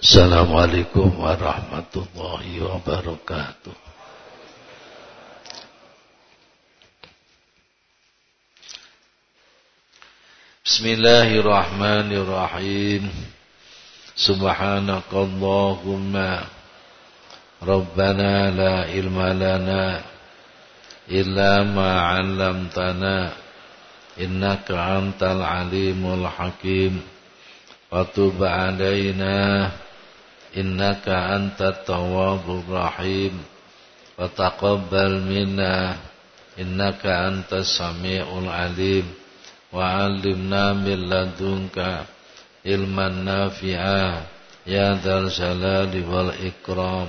Assalamualaikum warahmatullahi wabarakatuh. Bismillahirrahmanirrahim. Subhanakallahumma Rabbana la ilma lana illa ma 'allamtana innaka antal alimul hakim. Wa tub 'alaina innaka antat tawwabur rahim. Wa taqabbal minna. Innaka antas samiul alim. Wa 'allimna min ilman nafi'a. Ya dzal jalali wal ikram.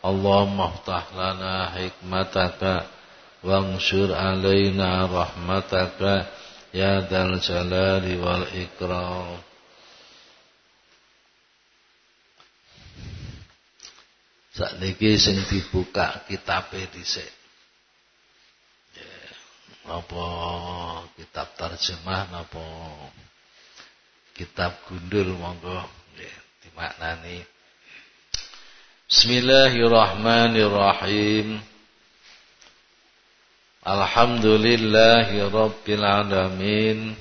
Allahumma iftah lana hikmataka. Wansur alaina rahmataka. Ya Sakniki sing dibuka kitabe dhisik. Apa kitab terjemah napa kitab gundul monggo nggih dimaknani. Bismillahirrahmanirrahim. Alhamdulillahi rabbil alamin.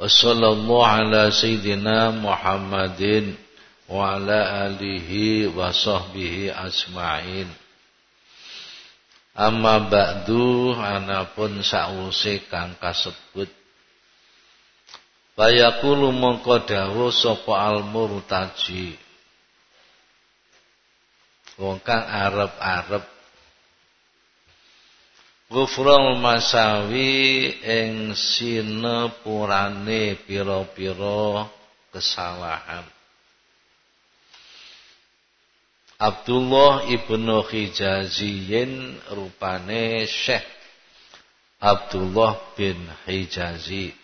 Wassallallahu ala sayyidina Muhammadin ala alihi wa sahbihi asma'in Amma ba'du anapun sa'use kang kasebut. Bayakulu mongko dawuh sapa al-murtaji. Wong kang arep-arep. Gufrul masawi ing sinepurane pira-pira kesalahan Abdullah ibnu Hijaziyin rupane Syekh Abdullah bin Hijazi.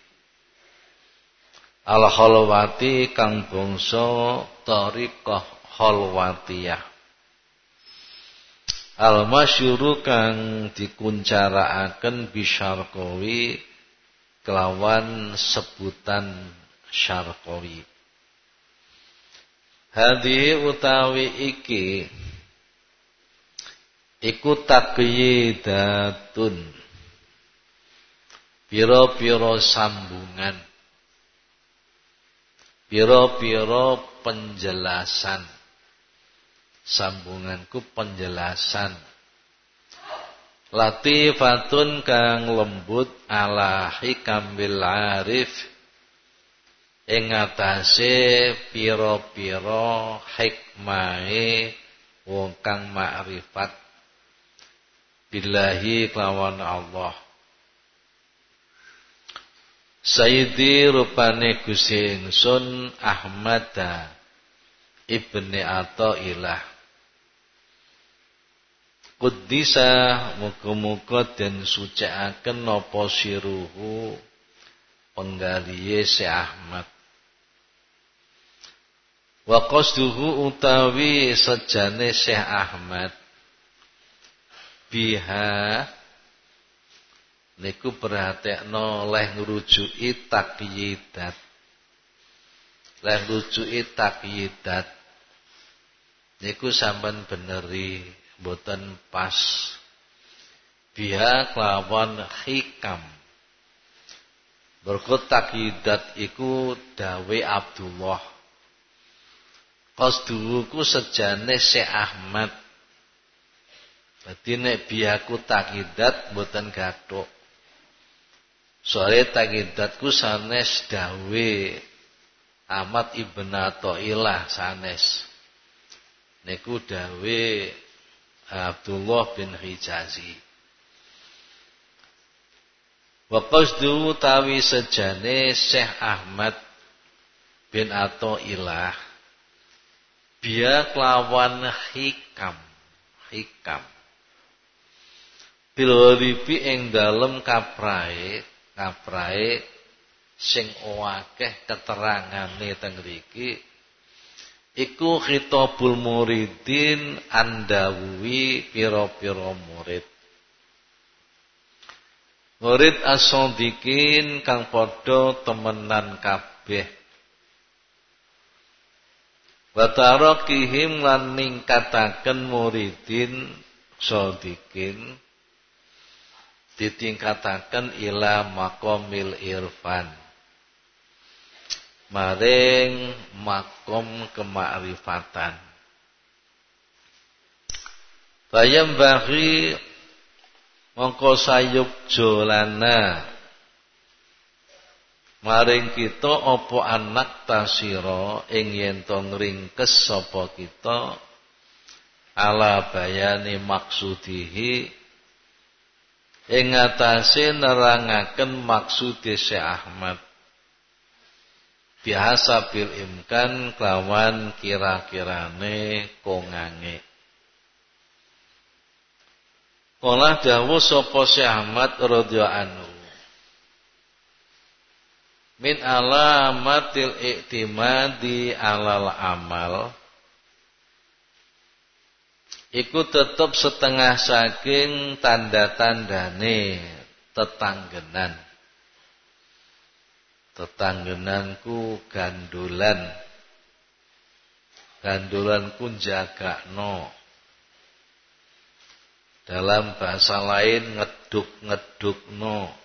Al-Khalwati kang bangsa Tariqah Khalwatiyah. Al-Masyuru kang dikuncarakaken bisyarqawi kelawan sebutan syarqawi Hadi utawi iki. Iku takyidatun piro-piro sambungan. Piro-piro penjelasan. Sambunganku penjelasan. Latifatun kang lembut ala hikam bil arif ing atase pira-pira hikmahe wong kang makrifat billahi kelawan Allah. Sayyidi rupane Gusti ingsun Ahmad ibni Athaillah Kuddisa muga-muga den sucikaken napa siruhu penggaliye si Ahmad Wa qasduhu utawi sejane Syekh Ahmad biha niku perhatekno leh ngrujuki takyidat. Leh ngrujuki takyidat niku sampean beneri boten pas. Biha kelawan hikam. Berkut takyidat iku dawe Abdullah Qasduhu sejane Syekh Ahmad. Dadi nek biaku takidat mboten gathuk. Soale takidatku sanes dawe Ahmad Ibn Athaillah sanes. Niku dawe Abdullah bin Hijazi. Wa qasdu tawi sejane Syekh Ahmad bin Athaillah Dia kelawan hikam hikam. Bilwarifi ing dalem kaprae kaprae sing akeh keterangane teng mriki iku khitabul muridin andawuwi pira-pira murid. Murid asodikin kang padha temenan kabeh wa tarakihim lan ningkataken muridin sodikin ditingkataken ila makomil irfan. Maring makom kemakrifatan. Bayam bagi mongko sayuk jolana maring kita apa anak tasira ing yen to ngringkes sapa kita? Ala bayani maksudihi. Ing atase nerangaken maksude Syekh Ahmad. Biasa bil imkan kelawan kira-kirane kongange Kala dawuh sapa Syekh Ahmad radhiyallahu anhu min alamatil i'timadi alal amal. Iku tetep setengah saking tanda-tandane tetanggenan. Tetanggenanku gandulan. Gandulanku jagakno dalam bahasa lain ngeduk-ngedukno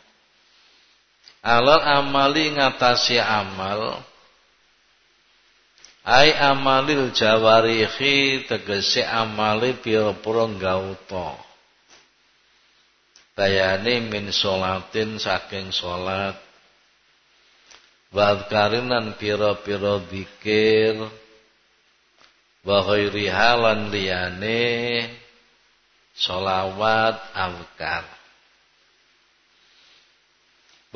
alal amali ngatasi amal. Ai amalil jawarihi tegese amali pira-pira gauta bayane min salatin saking salat wadkarinan pira-pira zikir. Wa ghairiha liyane selawat azkar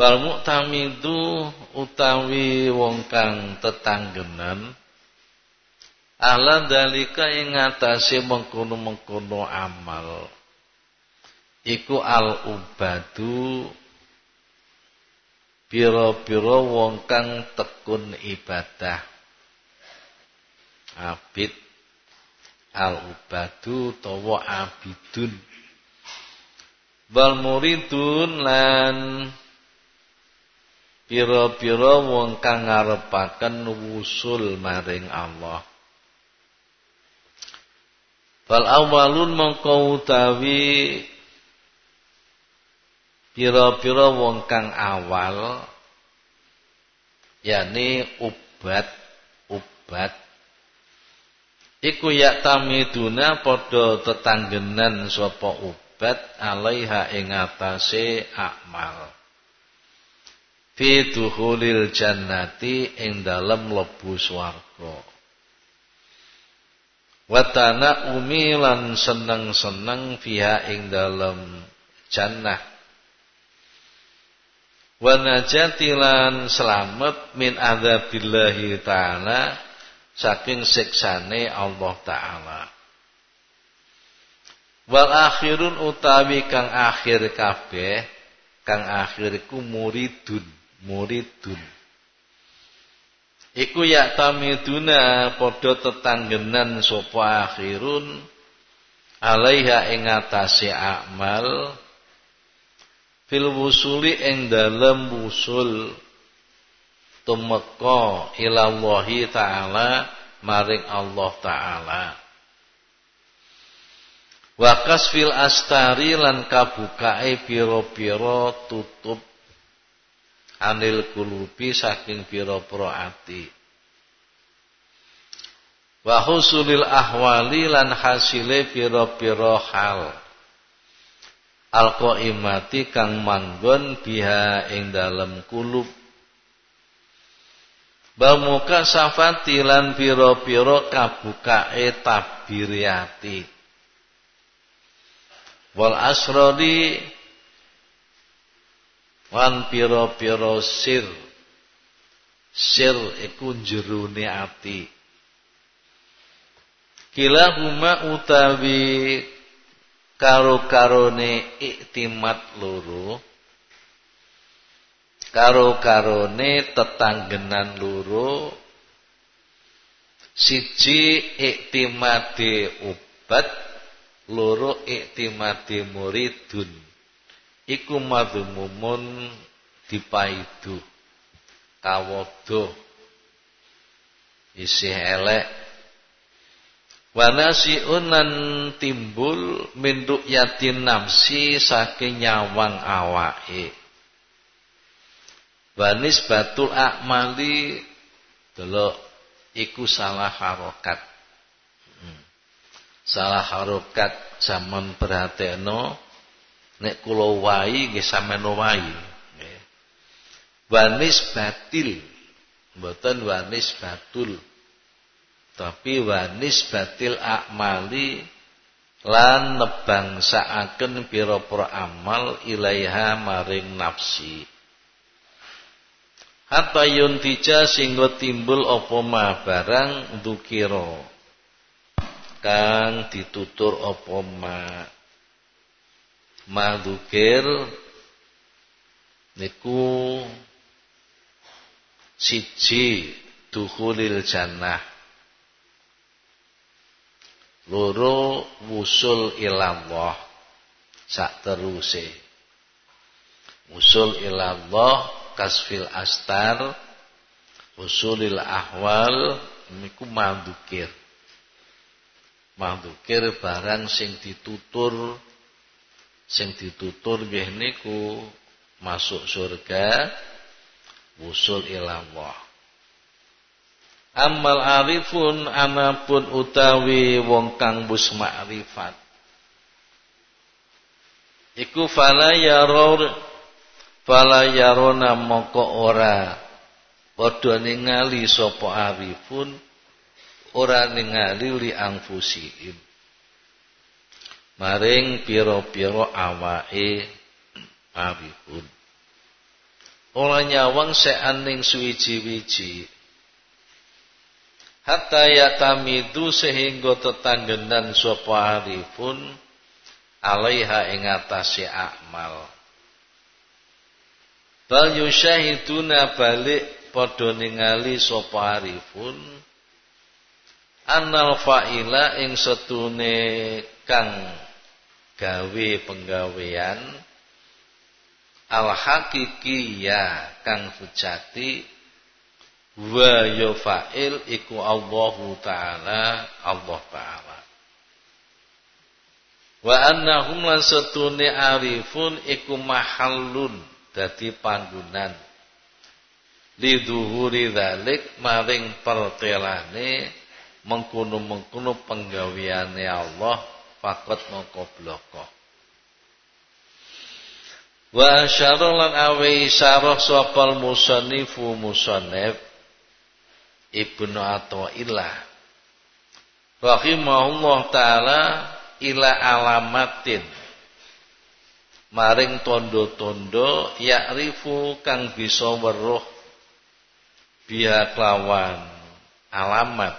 Wal muktamidu utawi wong kang tetanggenan ala dalika ing ngatasé mengkono-mengkono amal. Iku al ubadu pira-pira wong kang tekun ibadah. Abid al ubadu tawa abidun. Wal muridun lan pira-pira wong kang ngarepaken wusul maring Allah. Fal awalun mongko utawi pira-pira wong kang awal yakni ubat ubat. Iku ya tamiduna padha tetanggenan sapa ubat alaiha ing atase akmal fi dukhulil jannati ing dalem lebu swarga. Watana umilan seneng-seneng fiha ing dalem jannah. Wa najatilan selamat min adzabillahi taala saking siksane Allah taala. Wal akhirun utawi kang akhir kabeh kang akhirku muridun muridun. Iku ya tamiduna padha tetanggenan sapa akhirun alaiha ing atase amal fil wusuli ing dalem wusul tumeka ila Allah taala maring Allah taala. Wakas fil astari lan kabukae pira-pira tutup anil kulubi saking pira-pira ati. Wa husulil ahwali lan hasile pira-pira hal. Alqaimati kang manggon biha ing dalem kulub. Bamuka safati lan pira-pira kabukae tabiriati wal asrodi wan pira-pira sir. Sir iku jerone ati. Kila huma utawi karo-karone iktimat loro karo-karone tetanggenan loro siji iktimade ubat loro iktimade muridun iku madhumumun dipaidu kawodo isih elek Wanasiun lan timbul minduk yatin nafsi saking nyawang awake. Wanis batul akmali delok iku salah harokat. Hmm. Salah harokat zaman perhateno nek kula wahi nggih sampeyan wahi. Wanis batil. Mboten wanis batul. Tapi wanis batil akmali lan nebangsaaken pira-pira amal ilaiha maring nafsi. Hatta yuntija singgo timbul apa ma barang dukira kang ditutur apa ma ma dukir niku siji dukhulil jannah. Loro wusul ilallah sak teruse. Wusul ilallah kasfil astar usulil ahwal niku mandukir mandukir barang sing ditutur sing ditutur nggih niku masuk surga wusul ilallah Amal arifun anapun utawi wong kang bus makrifat. Iku fala yaror fala yarona moko ora padha ningali sapa arifun ora ningali li angfusiim. Maring pira-pira awake arifun. Ora nyawang seaning suwiji-wiji hatta yatamidu sehingga tetanggenan sapa arifun alaiha ing atase akmal bal yusyahiduna balik padha ningali sapa arifun annal fa'ila ing setune kang gawe penggawean al ya kang sejati wa ya fa'il iku Allah taala Allah taala. Wa annahum lan arifun iku mahallun dadi panggonan. Liduhuri dzalik maring pertelane mengkono-mengkono penggaweane Allah fakot mongko bloko. Wa syaralan awe syarah sopal musannifu musannif Ibnu Athaillah rahimahullah taala ila alamatin. Maring tondo-tondo yakrifu kang bisa weruh biha kelawan alamat.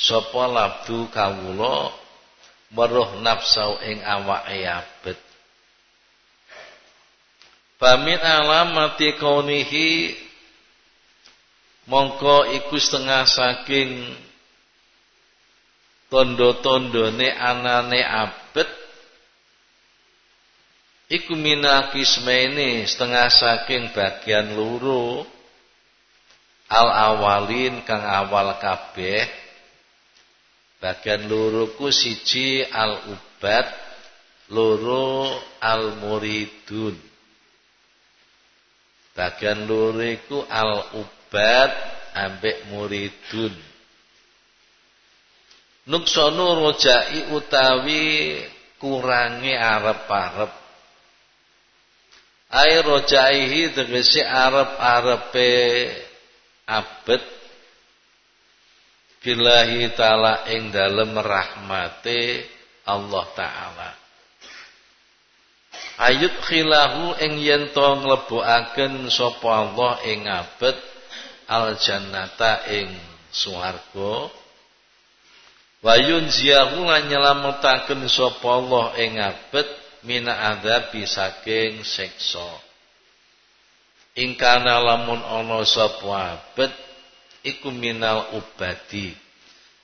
Sapa labdu kawula weruh nafsau ing awake abet. Pamin alamati kaunihi mongko iku setengah saking tondo-tondone anane abet. Iku minakismene setengah saking bagian loro al awalin kang awal kabeh bagian loro ku siji al ubat loro al muridun bagian loro iku al ubat obat ambek muridun. Nuksonu rojai utawi kurangi arep-arep. Ai rojaihi tegese arep-arepe abet billahi taala ing dalem rahmate Allah taala. Ayut khilahu ing yen to nglebokaken sapa Allah ing abet al jannata ing swarga. Wa yunziyahu lan nyelametaken sapa Allah ing abet mina adzabi saking siksa. Ing kana lamun ana sapa abet iku minal ubadi.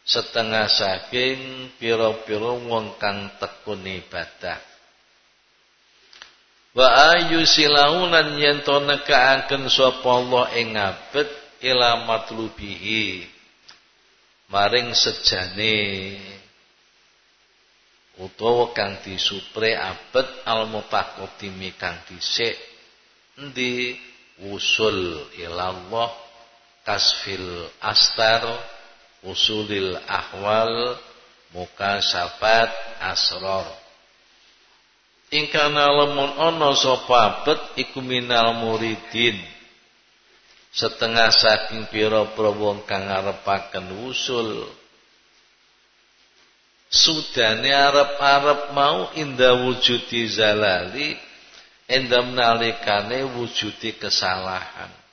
Setengah saking pira-pira wong kang tekun ibadah. Wa ayu silaunan yen to nekaaken sapa Allah ing abet ila matlubihi. Maring sejane utawa kang disupre abet al mutaqaddimi kang dhisik endi? Usul ilallah kasfil astar usulil ahwal mukasafat asrar ingkana lamun ana sapa abet iku minal muridin. Setengah saking pira-pira wong kang ngarepaken usul. Sudane arep-arep mau inda wujudi zalali endam nalikane wujudi kesalahan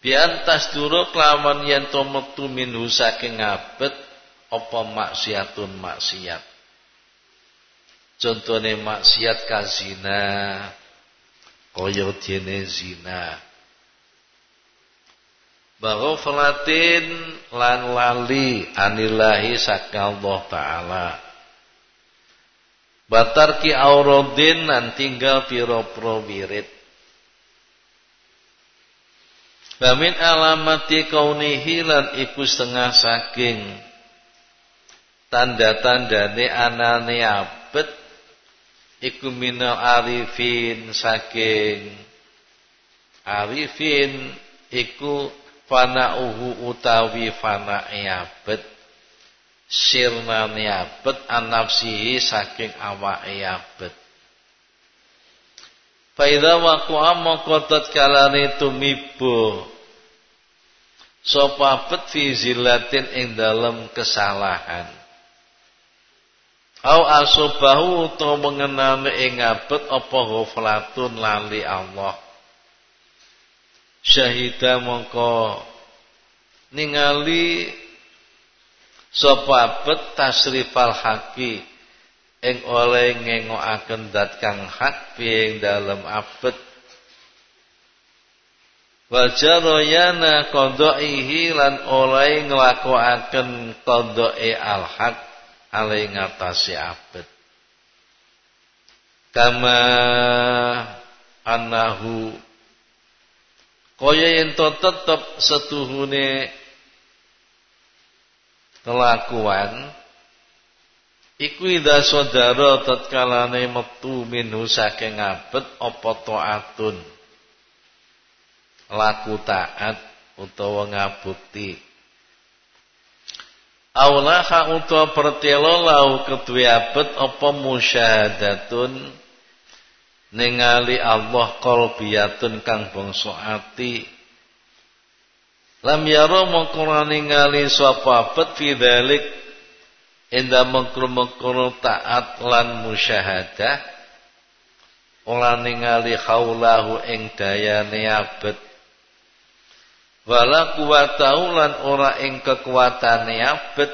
biantas duro kelawan yen to metu minhu saking abet apa maksiatun maksiat Contohnya maksiat kazina kaya dene zina. Baghflatin lan lali anillahi saka Allah taala. Batarki aurodin nan tinggal piro-piro wirid. Bamin alamati kaunihi lan iku setengah saking tanda-tandane anane abet iku minal arifin saking arifin iku uhu utawi fana abet sirna abet anafsihi saking awake abet Faidha waqa maqatat kalane tumibo sapa abet fi zillatin ing dalem kesalahan. Au asobahu utawa mengenane ing ngabet apa ghaflatun lali Allah. Syahida mongko ningali sapa abet tasrifal haqi ing oleh ngengokaken dat kang hak ing dalem abet. Wajaroyana qadaihi lan oleh nglakokaken qadae al-haq alai ngatasi abet. Kama anahu kaya ento tetep setuhune kelakuan iku ida saudara tatkalane metu minhu saking abet apa taatun? Laku taat utawa ngabukti. Aulaha utawa pertelo lau ketui abet apa musyahadatun? Ningali Allah qalbiyatun kang bangsa ati. Lam yaro mengkura ningali sapa abet fi inda mengkuru taat lan musyahadah ora ningali khaulahu ing dayane abet. Wala kuwatahu lan ora ing kekuatane abet.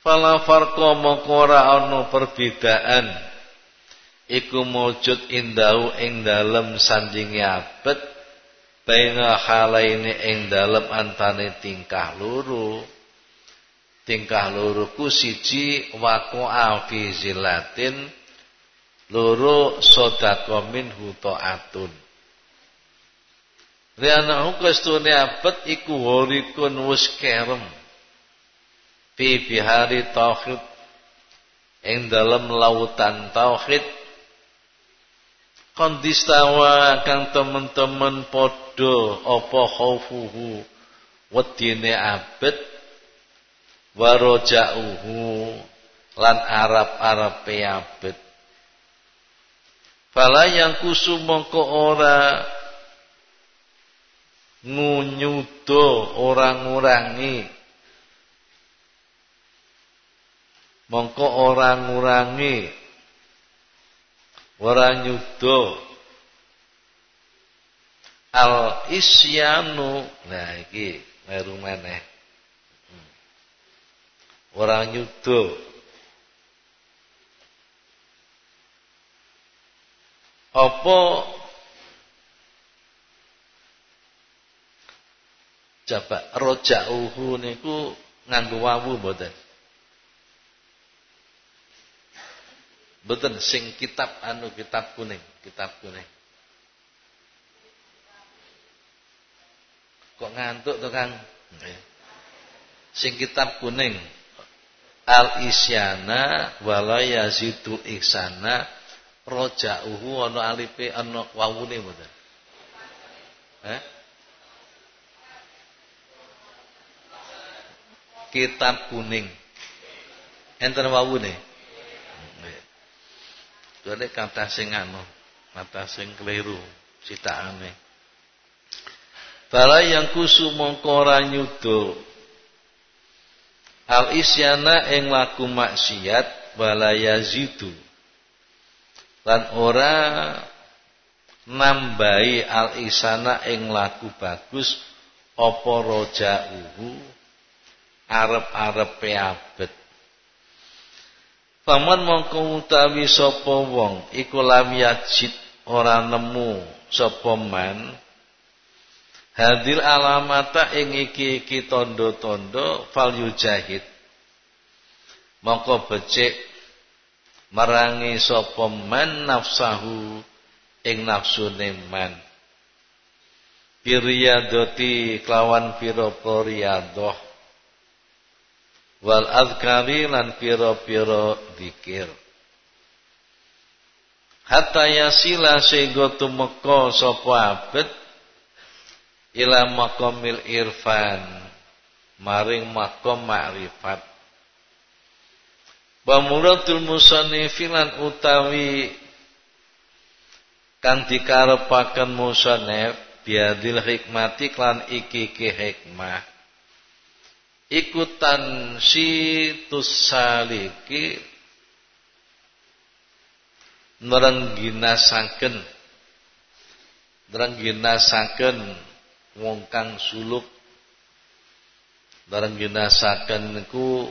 Fala farqa moko ora ana perbedaan. Iku mujud indahu ing dalem sanjinge abet baina halaini ing dalem antane tingkah loro tingkah loro ku siji waqa'a fi zillatin loro sedekah minhu taatun Liana kastune abet iku horikun wis kerem. Fi bihari tauhid ing dalam lautan tauhid kondistawa kang temen-temen padha apa khaufuhu wedine abet warojauhu lan arab-arabe abet. Fala yang kusu mongko ora ngunyudo orang ngurangi. Mongko orang ngurangi. Ora nyudo. Al isyanu nah iki meru. Ora nyudo apa Coba roja'uhu niku nganggo wawu mboten? Mboten sing kitab anu kitab kuning, kitab kuning. Kok ngantuk to Kang? Sing kitab kuning al isyana wala yazidu ihsana roja'uhu ana alife ana wawune mboten? Eh? Kitab kuning. Enten wawune? Dene kata sing anu, kata sing keliru, citakane. Bala yang kusu mongko al isyana ing laku maksiat wala yazidu lan ora nambahi al isana ing laku bagus apa rojauhu arep-arepe abet. Paman mongko utawi sapa wong iku lam yajid ora nemu sapa man Hadil alamata ing iki-iki tondo-tondo fal yujahid. Mongko becik merangi sapa man nafsahu ing nafsune man. Piriyadoti kelawan pira-pira wal azkari lan pira-pira zikir. Hatta yasila sehingga tumeka sapa abet ila maqamil irfan. Maring maqam ma'rifat. Wa muradul musannifilan utawi kang dikarepaken musannif biadil hikmati klan iki-iki hikmah. Ikutan si tusaliki nerengginasaken. Nerengginasaken wong kang suluk. Bareng ginasaken niku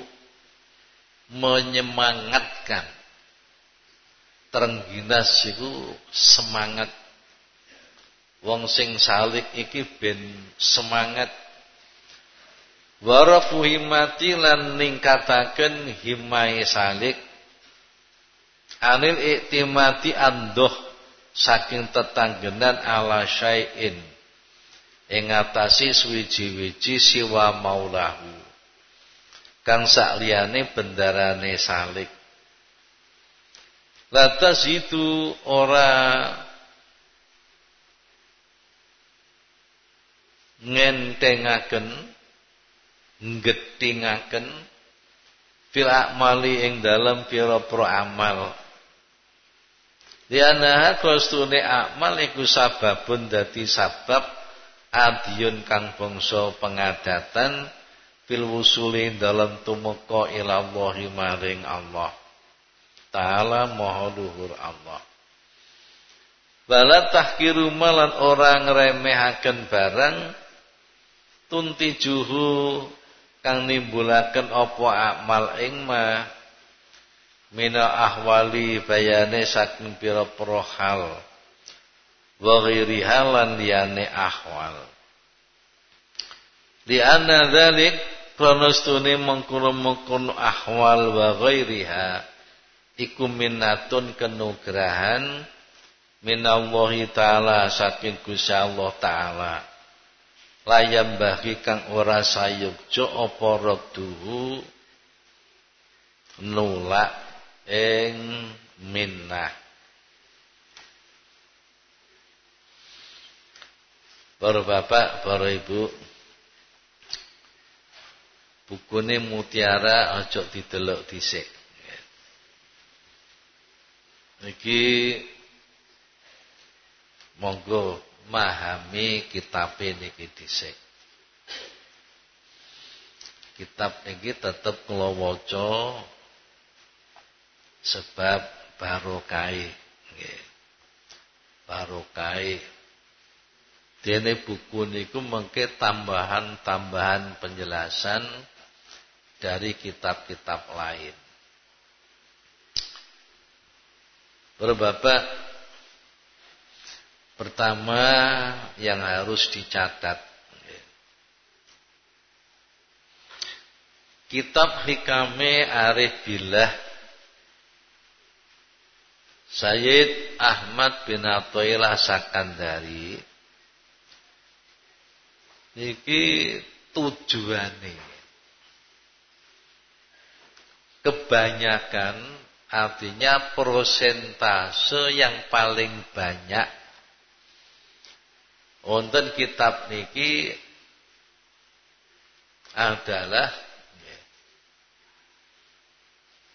menyemangatkan. Terengginas iku semangat. Wong sing salik iki ben semangat. Warafu himati lan ningkataken himai salik. Anil iktimati andoh saking tetanggenan ala syai'in ing ngatasi suwiji-wiji siwa maulahu. Kang sakliyane bendarane salik. Latas itu ora ngentengaken nggetingaken fil amali ing dalem pira-pira amal. Lianaha kostune amal iku sababun dadi sabab adiyun kang bangsa pengadatan fil wusuli dalam tumeka ila Allah maring Allah. Taala maha luhur Allah. Bala tahkiru malan orang remehaken barang tuntijuhu kang nimbulaken apa amal ing ma mina ahwali bayane saking pira-pira hal wa ghairiha lan liyane ahwal. Di anna dzalik pranastune mengkono-mengkono ahwal wa ghairiha iku minnatun kenugrahan minallahi taala saking Gusti Allah taala. Layam bagi kang ora sayukjo apa radduhu nulak ing minnah Para bapak, para ibu. Bukune mutiara ojo didelok dhisik. Iki Monggo mahami kitab niki dhisik. Kitab iki tetep kula waca sebab barokai nggih. Barokai Dene buku niku mengke tambahan-tambahan penjelasan dari kitab-kitab lain. Bapak pertama yang harus dicatat Kitab Hikame Arif Billah Sayyid Ahmad bin Athaillah Sakandari Iki tujuane. Kebanyakan artinya persentase yang paling banyak wonten kitab niki adalah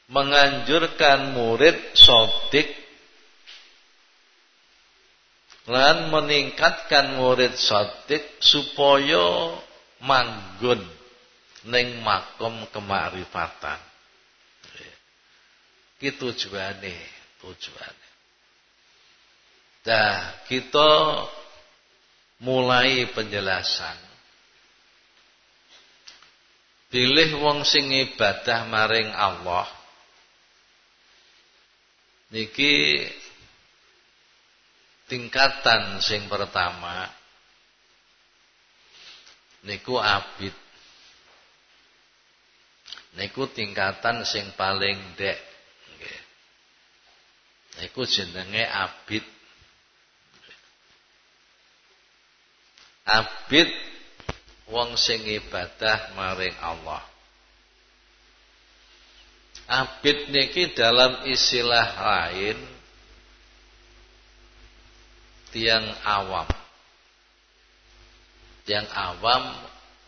menganjurkan murid sodik dan meningkatkan murid sodik supaya manggun ning makom kemarifatan. Ki tujuane, tujuane. Dah kita mulai penjelasan. Pilih wong sing ibadah maring Allah Niki tingkatan sing pertama niku abid. Niku tingkatan sing paling dek. Niku jenenge abid. Abid wong sing ibadah maring Allah. Abid niki dalam istilah lain tiang awam. Tiang awam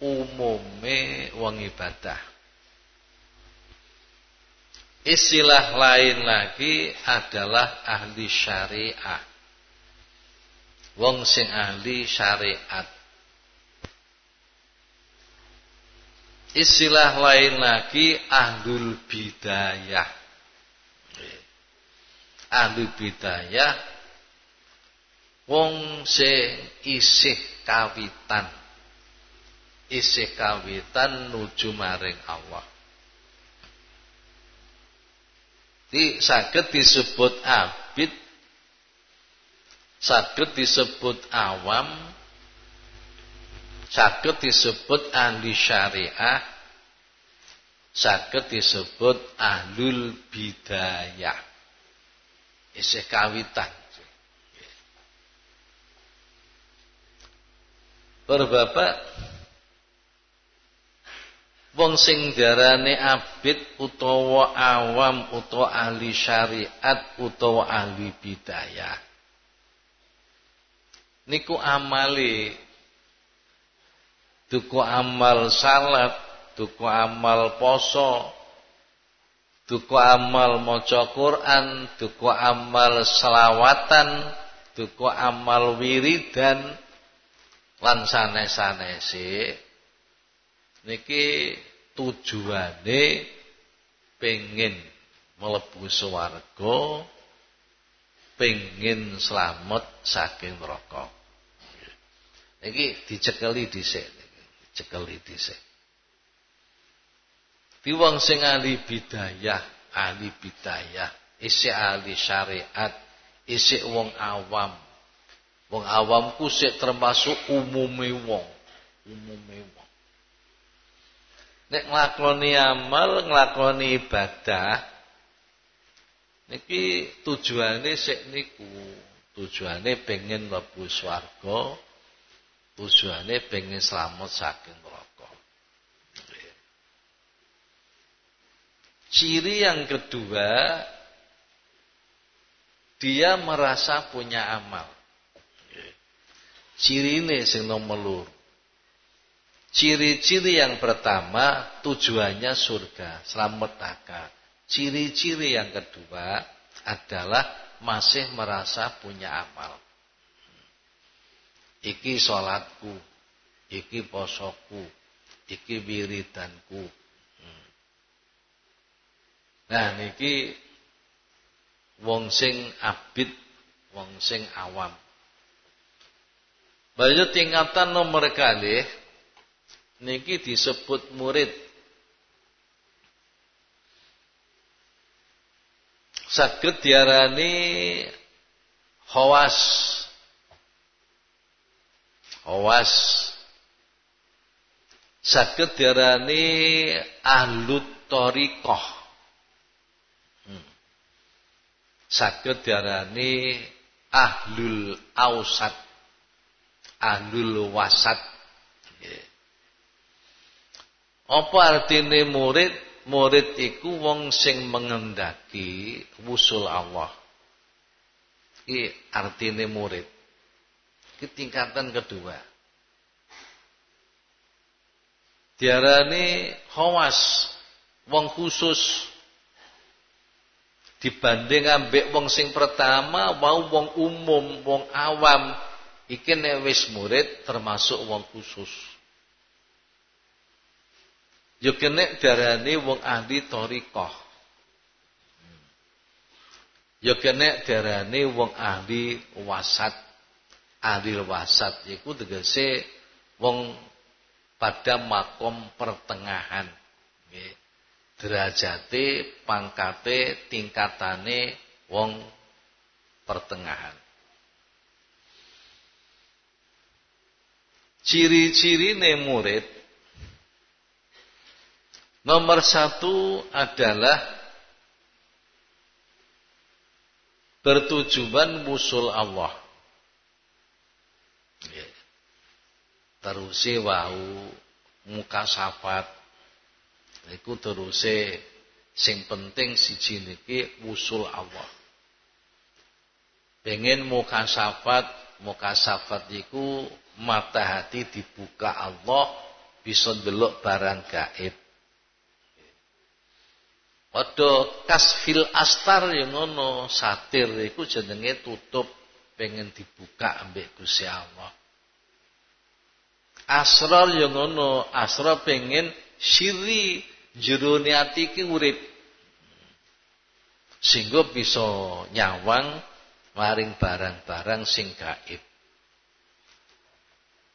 umume wong ibadah. Istilah lain lagi adalah ahli syariah. Wong sing ahli syariat. Istilah lain lagi ahlul bidayah. Ahlul bidayah wong sing isih kawitan. Isih kawitan nuju maring Allah. Di saged disebut abid saged disebut awam saged disebut ahli syariah saged disebut ahlul bidayah isih kawitan Bapak wong sing darane abid utawa awam utawa ahli syariat utawa ahli bidayah niku amali. Tuku amal salat, tuku amal poso, tuku amal maca Quran, tuku amal selawatan, tuku amal wiridan lan sanes-sanese niki tujuane pengen mlebu swarga pengen selamat saking neraka. Iki dicekeli dhisik cekeli dhisik. Di wong sing ahli bidayah, ahli bidayah, isih ahli syariat, isih wong awam. Wong awam ku sik termasuk umume wong, umume wong. Nek nglakoni amal, nglakoni ibadah niki tujuane sik niku, tujuane pengen mlebu swarga Tujuane pengen selamat saking neraka. Ciri yang kedua, dia merasa punya amal. Ciri ini sing nomor Ciri-ciri yang pertama tujuannya surga, selamat taka. Ciri-ciri yang kedua adalah masih merasa punya amal iki salatku, iki posoku, iki wiridanku. Hmm. Nah niki wong sing abid, wong sing awam. Bayu tingkatan nomor kali niki disebut murid. Saged diarani khawas Awas saged diarani ahlut thariqah. Hmm. Saged diarani ahlul ausat. Ahlul wasat. Apa artine murid? Murid iku wong sing mengendaki wusul Allah. Iki artine murid. Iki tingkatan kedua. Diarani khawas, wong khusus. Dibanding ambek wong sing pertama, mau wong umum, wong awam, iki nek wis murid termasuk wong khusus. Yo kene darani wong ahli thariqah. Yo kene darani wong ahli wasat. Ahli wasat iku tegese wong pada makom pertengahan. Nggih. Derajate, pangkate, tingkatane wong pertengahan. Ciri-ciri ne murid Nomor satu adalah bertujuan musul Allah. Teruse wau muka safat. Iku teruse sing penting siji niki usul Allah. Pengen muka safat, muka safat iku mata hati dibuka Allah bisa ndelok barang gaib. Padha kasfil astar yang ngono, satir iku jenenge tutup pengen dibuka ambek Gusti Allah. Asrar yang ngono, asrar pengen siri jerone ati iki urip. Sehingga bisa nyawang maring barang-barang sing gaib.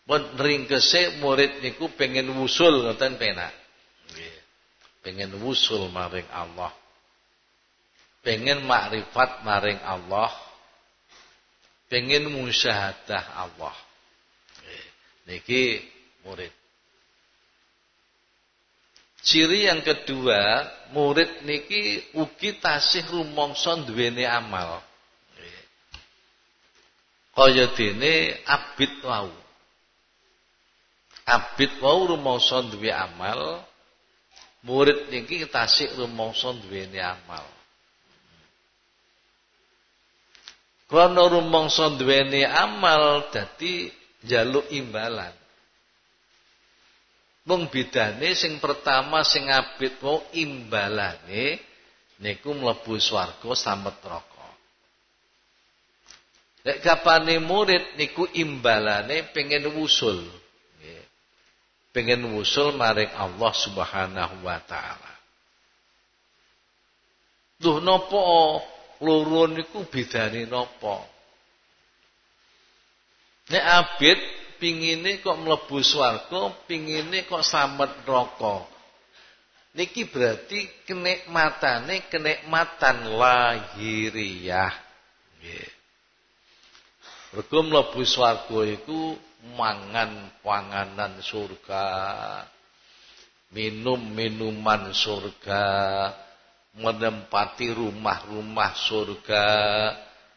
Pun ringkese murid niku pengen wusul ngoten penak? Pengen wusul maring Allah. Pengen makrifat maring Allah. Pengen musyahadah Allah. Niki murid. Ciri yang kedua, murid niki ugi tasih rumangsa duweni amal. Kaya dene abid wau. Abid wau rumangsa duwe amal, murid niki tasik rumangsa duweni amal. Krana rumangsa duweni amal dadi njaluk imbalan. Mung bidane sing pertama sing abid wau imbalane niku mlebu swarga samet neraka. Nek kapane murid niku imbalane pengen wusul pengen wusul maring Allah Subhanahu wa taala. Duh napa loro niku bedane napa? Nek abid pingine kok mlebu swarga, pingine kok slamet neraka. Niki berarti kenikmatane kenikmatan lahiriah. Nggih. Mergo mlebu swarga iku mangan panganan surga, minum minuman surga, menempati rumah-rumah surga,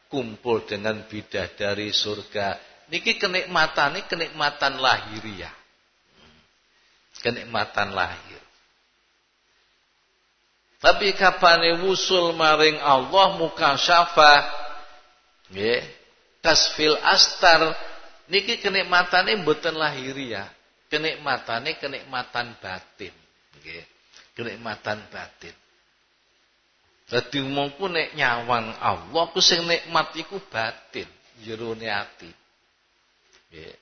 kumpul dengan bidadari surga. Niki kenikmatan, ini kenikmatan lahiriah. Kenikmatan lahir. Tapi kapan wusul maring Allah muka syafa, nggih, kasfil astar Niki kenikmatane mboten lahiriah. Kenikmatane kenikmatan batin. Nggih. Kenikmatan batin. Dadi mongko nek nyawang Allah ku sing nikmat iku batin, jerone ati. Nggih.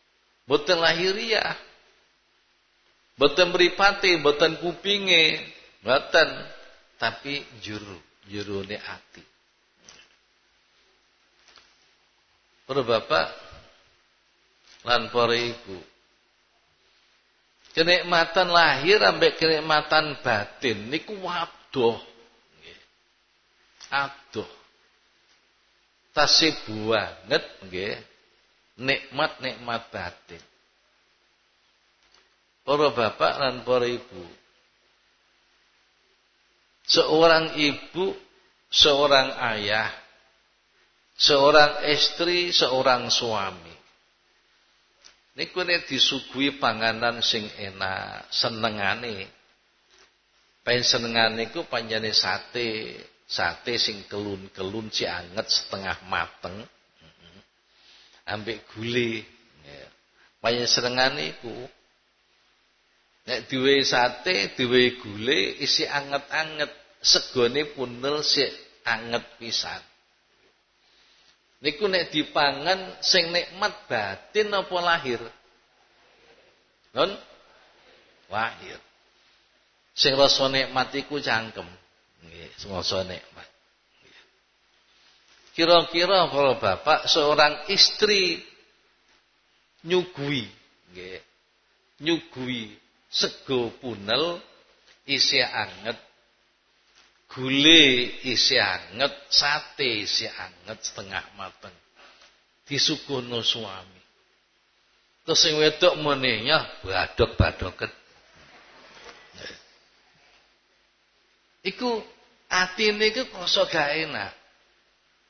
Mboten lahiriah. Mboten mripate, mboten kupinge, mboten tapi juru, jerone ati. Para bapak lan para ibu. Kenikmatan lahir ambek kenikmatan batin niku waduh. Nggih. Aduh. Tasih banget nggih. Nikmat-nikmat batin. Para bapak dan para ibu. Seorang ibu, seorang ayah, seorang istri, seorang suami Niku nek disuguhi panganan sing enak, senengane Pensenengan niku panjane sate, sate sing kelun-kelun si anget setengah mateng. Ambek gule. Ya. Panjenengan niku nek duwe sate, duwe gule isi anget-anget, segone punel sik anget pisan. Niku nek dipangan sing nikmat batin apa lahir? Non? Lahir. Sing rasa nikmat iku cangkem. Nggih, rasa nikmat. Kira-kira para bapak seorang istri nyugui, nggih. Nyugui sego punel isi anget gule isi anget, sate isi anget setengah mateng. Disuguhno suami. Terus sing wedok menehnya badok-badoket. Iku atine iku krasa gak enak.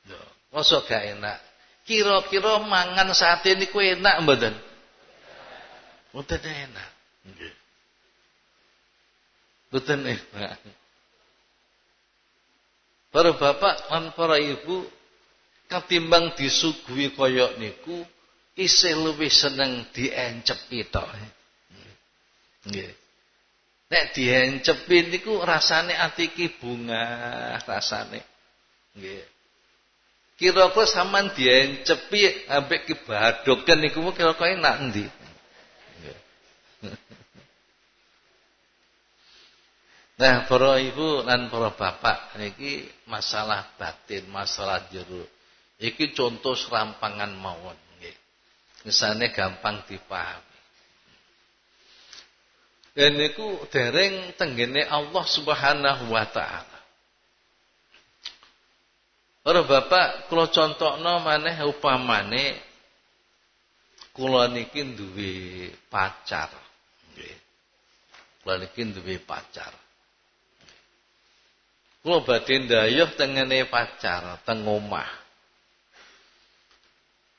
Lho, gak enak. Kira-kira mangan sate niku enak mboten? Mboten enak. Nggih. Mboten enak. Para bapak lan para ibu ketimbang disuguhi koyok niku isih luwih seneng diencepi tok. Nggih. Nek diencepi niku rasane ati ki bunga rasane. Nggih. Kira-kira sampean diencepi ambek ki badoken niku kira-kira enak endi? Nah, para ibu dan para bapak niki masalah batin, masalah jero. Iki contoh serampangan mawon. Misane gampang dipahami. Dan niku dereng tenggene Allah Subhanahu wa taala. Para bapak kula contohno maneh upamane kula niki duwe pacar. Nggih. Kula niki duwe pacar. Kula badhe ndayuh tengene pacar teng omah.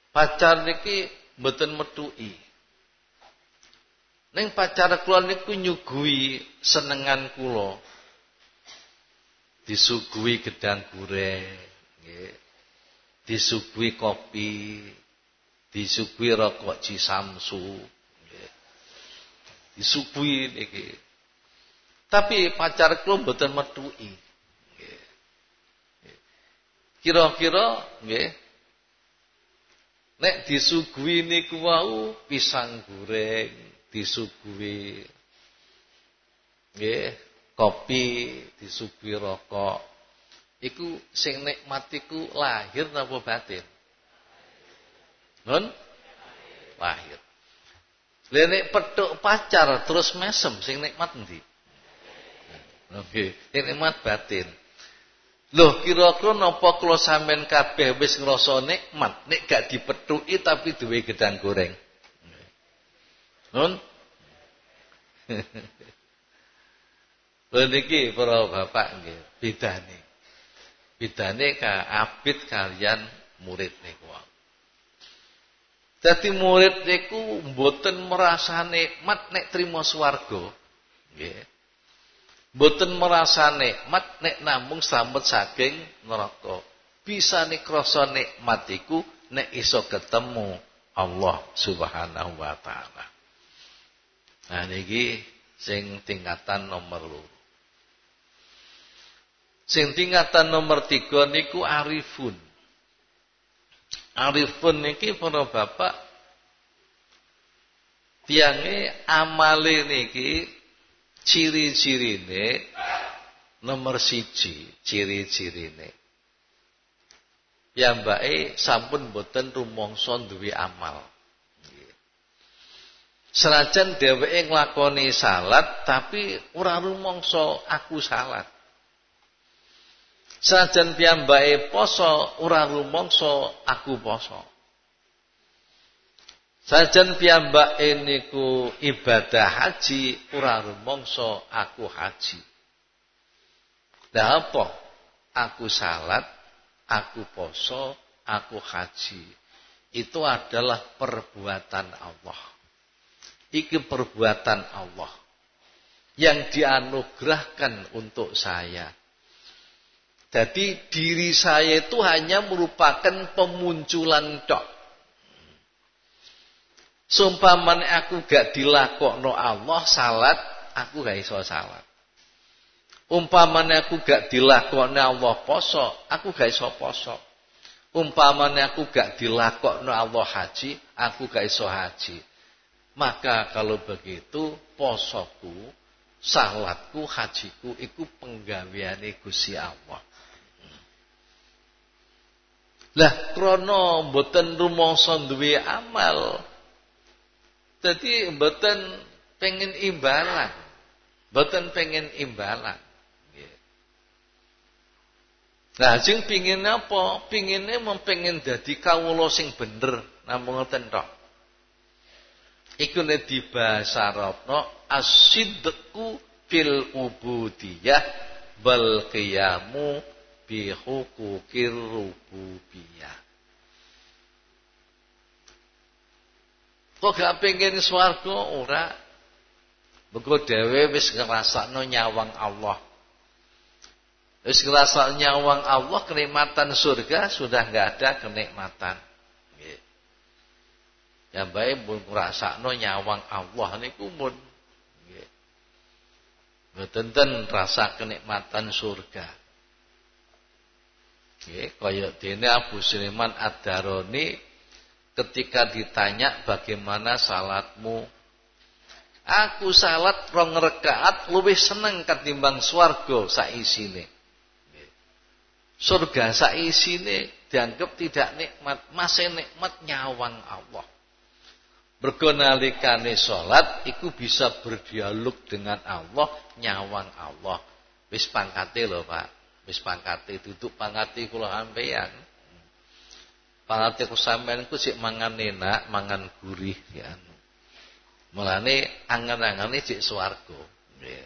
Pacar niki mboten metuki. Ning pacar kula niku nyuguhi senengan kula. Disuguhi gedang goreng, nggih. Disuguhi kopi, disuguhi rokok Cisamsu, nggih. Disuguhi niki. Tapi pacar kula mboten metuki. Kira-kira nggih nek disuguhi niku wau pisang goreng, disuguhi nggih kopi, disuguhi rokok. Iku sing nikmat iku lahir napa batin? Nun? Lahir. Lha nek petuk pacar terus mesem sing nikmat endi? Nggih, nikmat batin. Loh kira-kira napa kula sampean kabeh wis ngrasa nikmat nek gak dipethuki tapi duwe gedang goreng. Nun? Lho niki para bapak nggih, bedane. Bedane ka abid kalian murid niku. Dadi murid niku mboten merasa nikmat nek trima swarga. Nggih. Boten merasa nikmat nek namung selamat saking neraka. Bisa krasa nikmat iku nek iso ketemu Allah Subhanahu wa taala. Nah niki sing tingkatan nomor loro. Sing tingkatan nomor tiga niku arifun. Arifun niki para bapak tiange amale niki ciri-cirine nomor siji ciri-cirine piyambake sampun boten rumangsa duwe amal Senajan dheweke nglakoni salat tapi ora rumangsa aku salat. Senajan piyambake poso ora rumangsa aku poso. Sajan piyambake niku ibadah haji ora rumangsa aku haji. Lah apa? Aku salat, aku poso, aku haji. Itu adalah perbuatan Allah. Iki perbuatan Allah. yang dianugerahkan untuk saya. Jadi diri saya itu hanya merupakan pemunculan tok. Sumpamane aku gak dilakokno Allah salat, aku gak iso salat. Umpamane aku gak dilakokno Allah poso, aku gak iso poso. Umpamane aku gak dilakokno Allah haji, aku gak iso haji. Maka kalau begitu posoku, salatku, hajiku iku penggaweane Gusti Allah. Lah krana mboten rumangsa duwe amal. Dadi mboten pengen imbalan. Mboten pengen imbalan. Nah, sing pingin apa? Pinginnya mempengen dadi kawula sing bener, namung ngoten tok. Iku nek dibahasa Arabno asidku fil ubudiyah bal qiyamu bi hukukir rububiyah. Kok gak pengen swarga ora? Mergo dhewe wis ngrasakno nyawang Allah. Wis ngrasakno nyawang Allah kenikmatan surga sudah enggak ada kenikmatan. Nggih. Ya bae mun ngrasakno nyawang Allah niku mun nggih. Rasa kenikmatan surga. Nggih, kaya dene Abu Sulaiman Ad-Daroni ketika ditanya bagaimana salatmu Aku salat rong rakaat luwih seneng ketimbang swarga saisine. Surga saisine dianggap tidak nikmat, masih nikmat nyawang Allah. Mergo nalikane salat iku bisa berdialog dengan Allah, nyawang Allah. Wis pangkate lho, Pak. Wis pangkate duduk pangkate kula sampeyan. Pangkate ku sampeyan ku sik mangan enak, mangan gurih ya. Mulane angen-angene sik swarga. Nggih.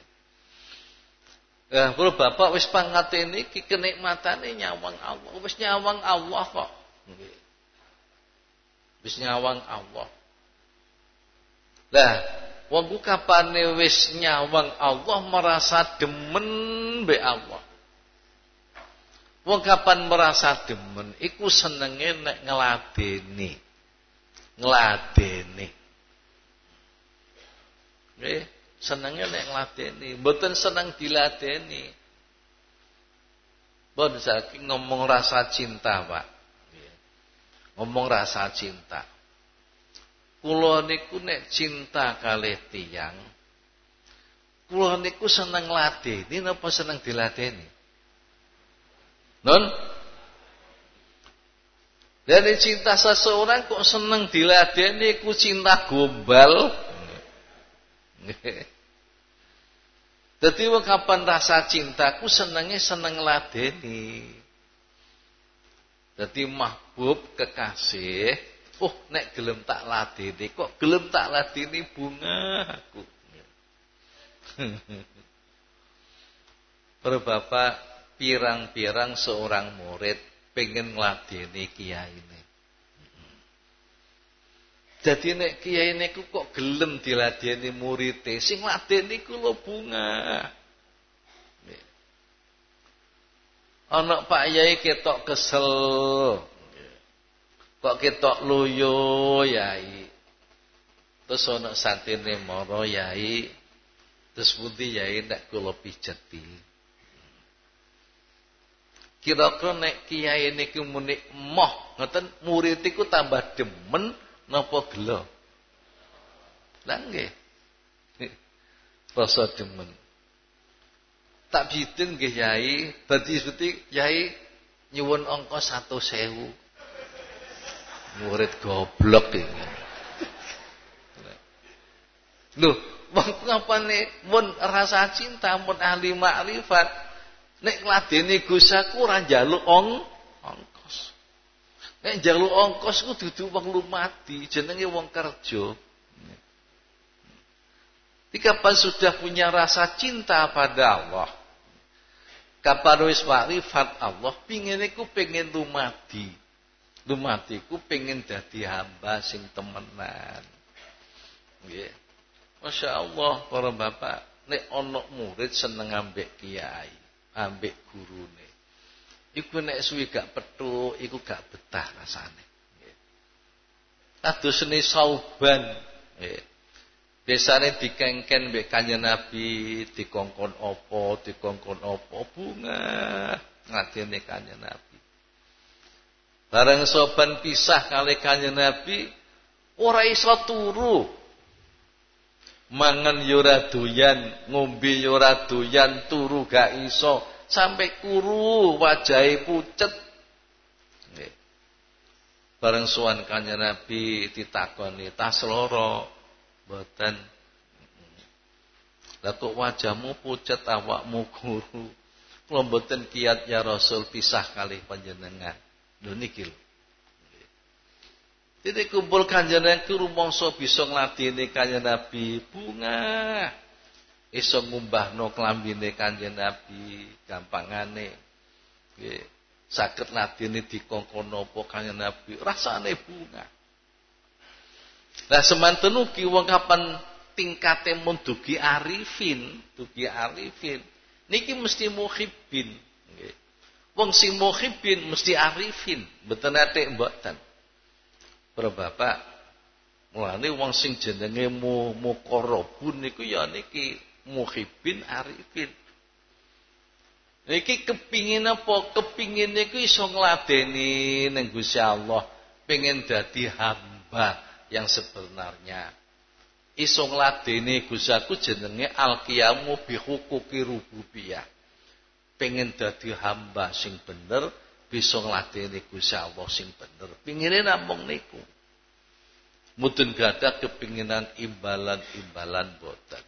Eh, kula bapak wis pangkate niki kenikmatane nyawang Allah. Wis nyawang Allah kok. Nggih. Wis nyawang Allah. Lah, wong ku kapane wis nyawang Allah merasa demen be Allah. Wong kapan merasa demen iku senenge nek ngladeni. Ngladeni. Nggih, senenge nek ngladeni, mboten seneng diladeni. Bon saking ngomong rasa cinta, Pak. Ngomong rasa cinta. Kula niku nek cinta kalih tiyang, kula niku seneng ngladeni napa seneng diladeni? Nun? Dari cinta seseorang kok seneng diladeni ku cinta gombal. Jadi kapan rasa cintaku senengnya seneng ladeni. Jadi mahbub kekasih, oh nek gelem tak ladeni, kok gelem tak ladeni bunga aku. Para bapak pirang-pirang seorang murid pengen ngladeni kiai ini. Jadi nek kiai niku kok gelem diladeni murite, sing ladeni ku lho bunga. Ana Pak Yai ketok kesel. Kok ketok loyo Yai. Terus ana santine moro Yai. Terus pundi Yai nek kula pijeti. Kira-kira nek kiai niki muni moh ngoten murid iku tambah demen napa gelo? Lah nggih. Rasa demen. Tak bidin nggih Yai, dadi seperti Yai nyuwun angka 100.000. Murid goblok iki. Lho, wong ngapane mun rasa cinta mun ahli makrifat Nek ngladeni Gus aku ora njaluk ong ongkos. Nek njaluk ongkos ku dudu wong lumati, jenenge wong kerja. Kapan sudah punya rasa cinta pada Allah, kapan wis marifat Allah, pingin ku pengen lumati. Lumati ku pengen dadi hamba sing temenan. Masya Allah para bapak, nek ana murid seneng ambek kiai, ambek gurune. Iku nek suwi gak petuk, iku gak betah rasane. Kados seni sauban. Biasane dikengken mbek Kanjeng Nabi, dikongkon apa, dikongkon apa bunga ngadene Kanjeng Nabi. Bareng soban pisah kali Kanjeng Nabi, ora iso turu. Mangan yura doyan, ngombe yura doyan, turu gak iso, sampai kuru wajahe pucet. Bareng sowan Kanjeng Nabi ditakoni, "Tas loro?" Mboten. Lah kok wajahmu pucet awakmu guru. Kula mboten kiat ya Rasul pisah kali panjenengan. Lho niki. Jadi kumpul kanjeng Nabi rumangsa bisa ngladeni kanjeng Nabi bunga. Iso ngumbahno klambine kanjeng Nabi gampangane. Nggih. Saged ladeni dikongkon napa kanjeng Nabi rasane bunga. Lah semanten ugi wong kapan tingkate mun dugi arifin, dugi arifin. Niki mesti muhibbin. Nggih. Wong sing muhibbin mesti arifin, mboten ate mboten. Para bapak, mulane wong sing jenenge mu muqarrabun niku ya niki muhibbin arifin. Niki kepingin apa? Kepingin niku iso ngladeni ning Gusti Allah, pengen dadi hamba yang sebenarnya. Iso ngladeni Gusaku jenenge al-qiyamu bi rububiyah. Pengen dadi hamba sing bener, bisa ngladeni Gusti Allah sing bener. Pingine namung niku. Mudun gadah kepinginan imbalan-imbalan boten.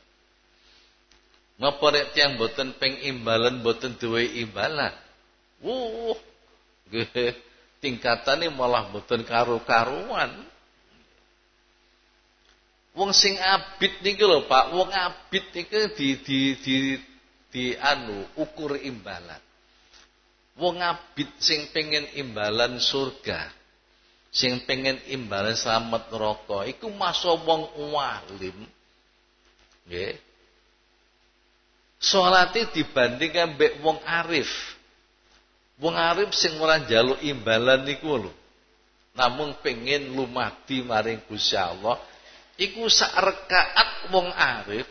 Ngapa rek tiyang boten peng imbalan boten duwe imbalan? Wuh, tingkatane malah boten karu-karuan. Wong sing abid niki lho Pak, wong abid niki di di di di anu ukur imbalan. Wong abid sing pengen imbalan surga, sing pengen imbalan selamat neraka, iku masa wong walim. Nggih. Salate dibandingkan mbek wong arif. Wong arif sing ora njaluk imbalan niku lho. Namun pengen lumadi maring Gusti Allah iku sak rekaat wong arif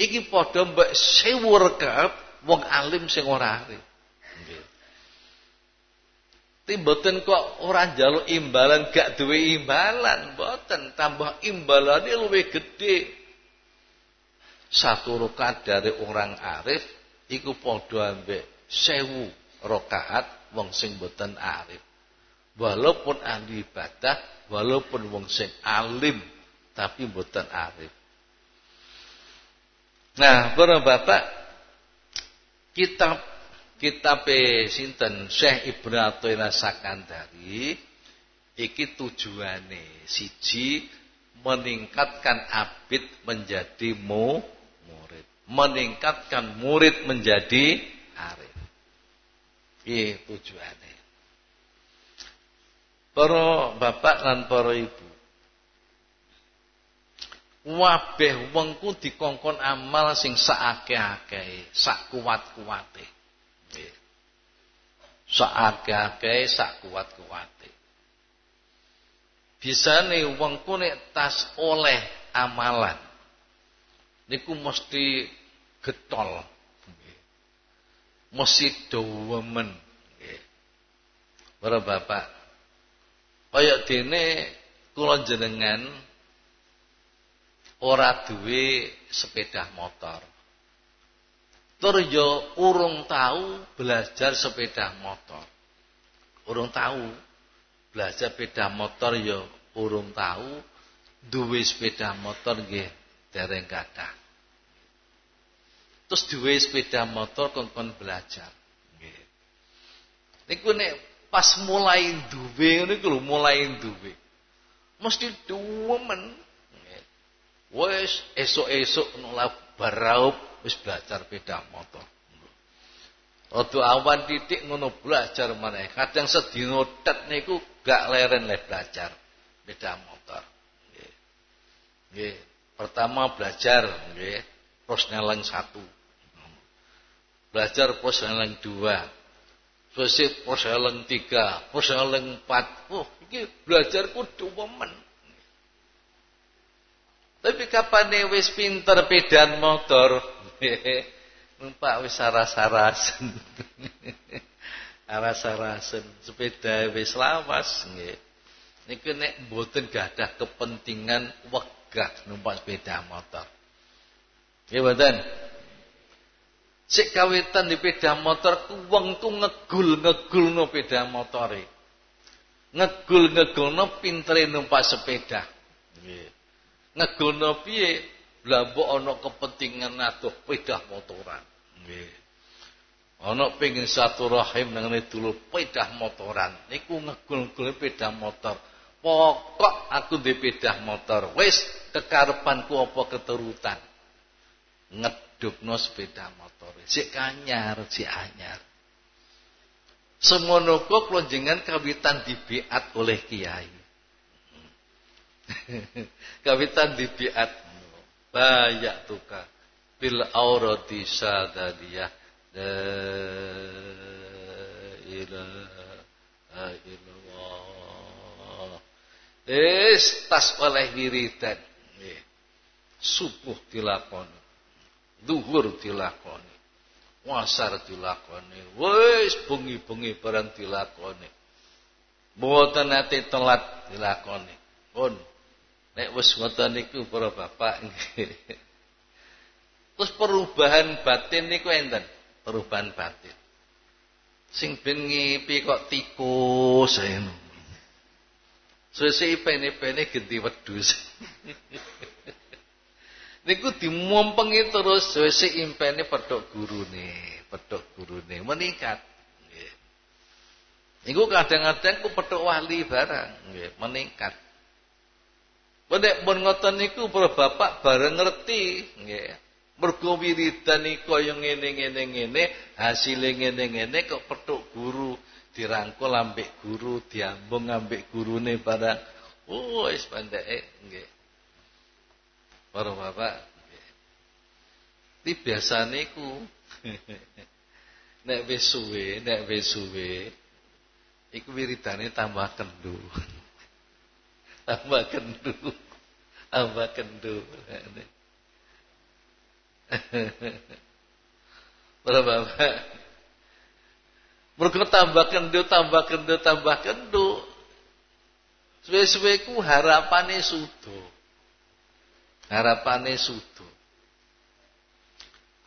iki padha mbek sewu rekaat wong alim sing ora arif nggih Timboten kok ora njaluk imbalan gak duwe imbalan mboten. Tambah imbalane luwih gedhe. Satu rakaat dari orang arif iku padha ambek sewu rakaat wong sing mboten arif. Walaupun ahli ibadah walaupun wong sing alim tapi mboten arif. Nah, para bapak kitab kitab sinten Syekh Ibnu Athaillah Sakandari iki tujuane siji meningkatkan abid menjadi mu, murid, meningkatkan murid menjadi arif. Iki tujuane. Para bapak dan para ibu Wabeh wong ku dikongkon amal sing saakeh-akehe, sak kuat-kuate. Nggih. Saakeh-akehe, sak kuat-kuate. Bisane wong ku nek tas oleh amalan niku mesti getol. Mesti dawemen. Nggih. Para bapak, kaya dene kula jenengan ora duwe sepeda motor. Tur yo urung tahu belajar sepeda motor. Urung tahu belajar sepeda motor yo urung tahu duwe sepeda motor nggih dereng kathah. Terus duwe sepeda motor kon belajar. Nggih. Niku nek pas mulai duwe niku lho mulai duwe. Mesti duwemen Wes esok-esok nolak baraup wis belajar beda motor. Odo awan titik ngono belajar maneh. Kadang sedina tet niku gak leren le belajar beda motor. Pertama belajar nggih. prosneleng satu. Belajar prosneleng dua. Selesai prosneleng tiga, prosneleng empat. Oh, ini belajar kudu momen. Tapi kapan wis pinter pedan motor, numpak wis saras-sarasen. Aras-arasen sepeda wis lawas nggih. Niku nek mboten gadah kepentingan wegah numpak sepeda motor. Nggih mboten? Sik kawitan di sepeda motor ku wong tu ngegul-ngegulno sepeda motore. Ngegul-ngegulno pintere numpak sepeda. Nggih. Ngegulno piye? Lah mbok ana kepentingan aduh sepeda motoran. Nggih. Ana pengin satu rahim nangane dulu pedah motoran. Niku ngegul-gul pedah motor. Pokok aku di pedah motor. Wis kekarepanku apa keturutan. Ngedukno sepeda motor. Sik kanyar, sik anyar. Semono kok lonjengan kawitan dibiat oleh kiai. Kawitan dibiat. Bayak tuka. Bil aurati sadadiyah La ilaha illallah. Es tas oleh wiridan. Subuh dilakoni. Duhur dilakoni. Wasar dilakoni. Wis bengi-bengi barang dilakoni. Mboten nate telat dilakoni. Pun nek wis ngoten niku para bapak. Terus perubahan batin niku enten perubahan batin. Sing ben ngipi kok tikus ngono. Sese ipene-ipene genti wedhus. Niku dimompengi terus sese impene pedhok gurune, pedhok gurune meningkat. Niku kadang-kadang ku pedhok wali barang, meningkat. Nek pun ngoten niku para bapak bareng ngerti, nggih. Mergo wiridan iku kaya ngene-ngene ngene, hasile ngene-ngene kok petuk guru, dirangkul ambek guru, diambung ambek gurune barang. Oh, wis pandeke nggih. Para bapak nggih. Iki biasane iku nek wis suwe, nek wis suwe iku wiridane tambah kendu. tambah kendu. tambah kendu. Para bapak. Mergo tambah kendo, tambah kendo, tambah kendo. Suwe-suwe ku harapane sudo. Harapane sudo.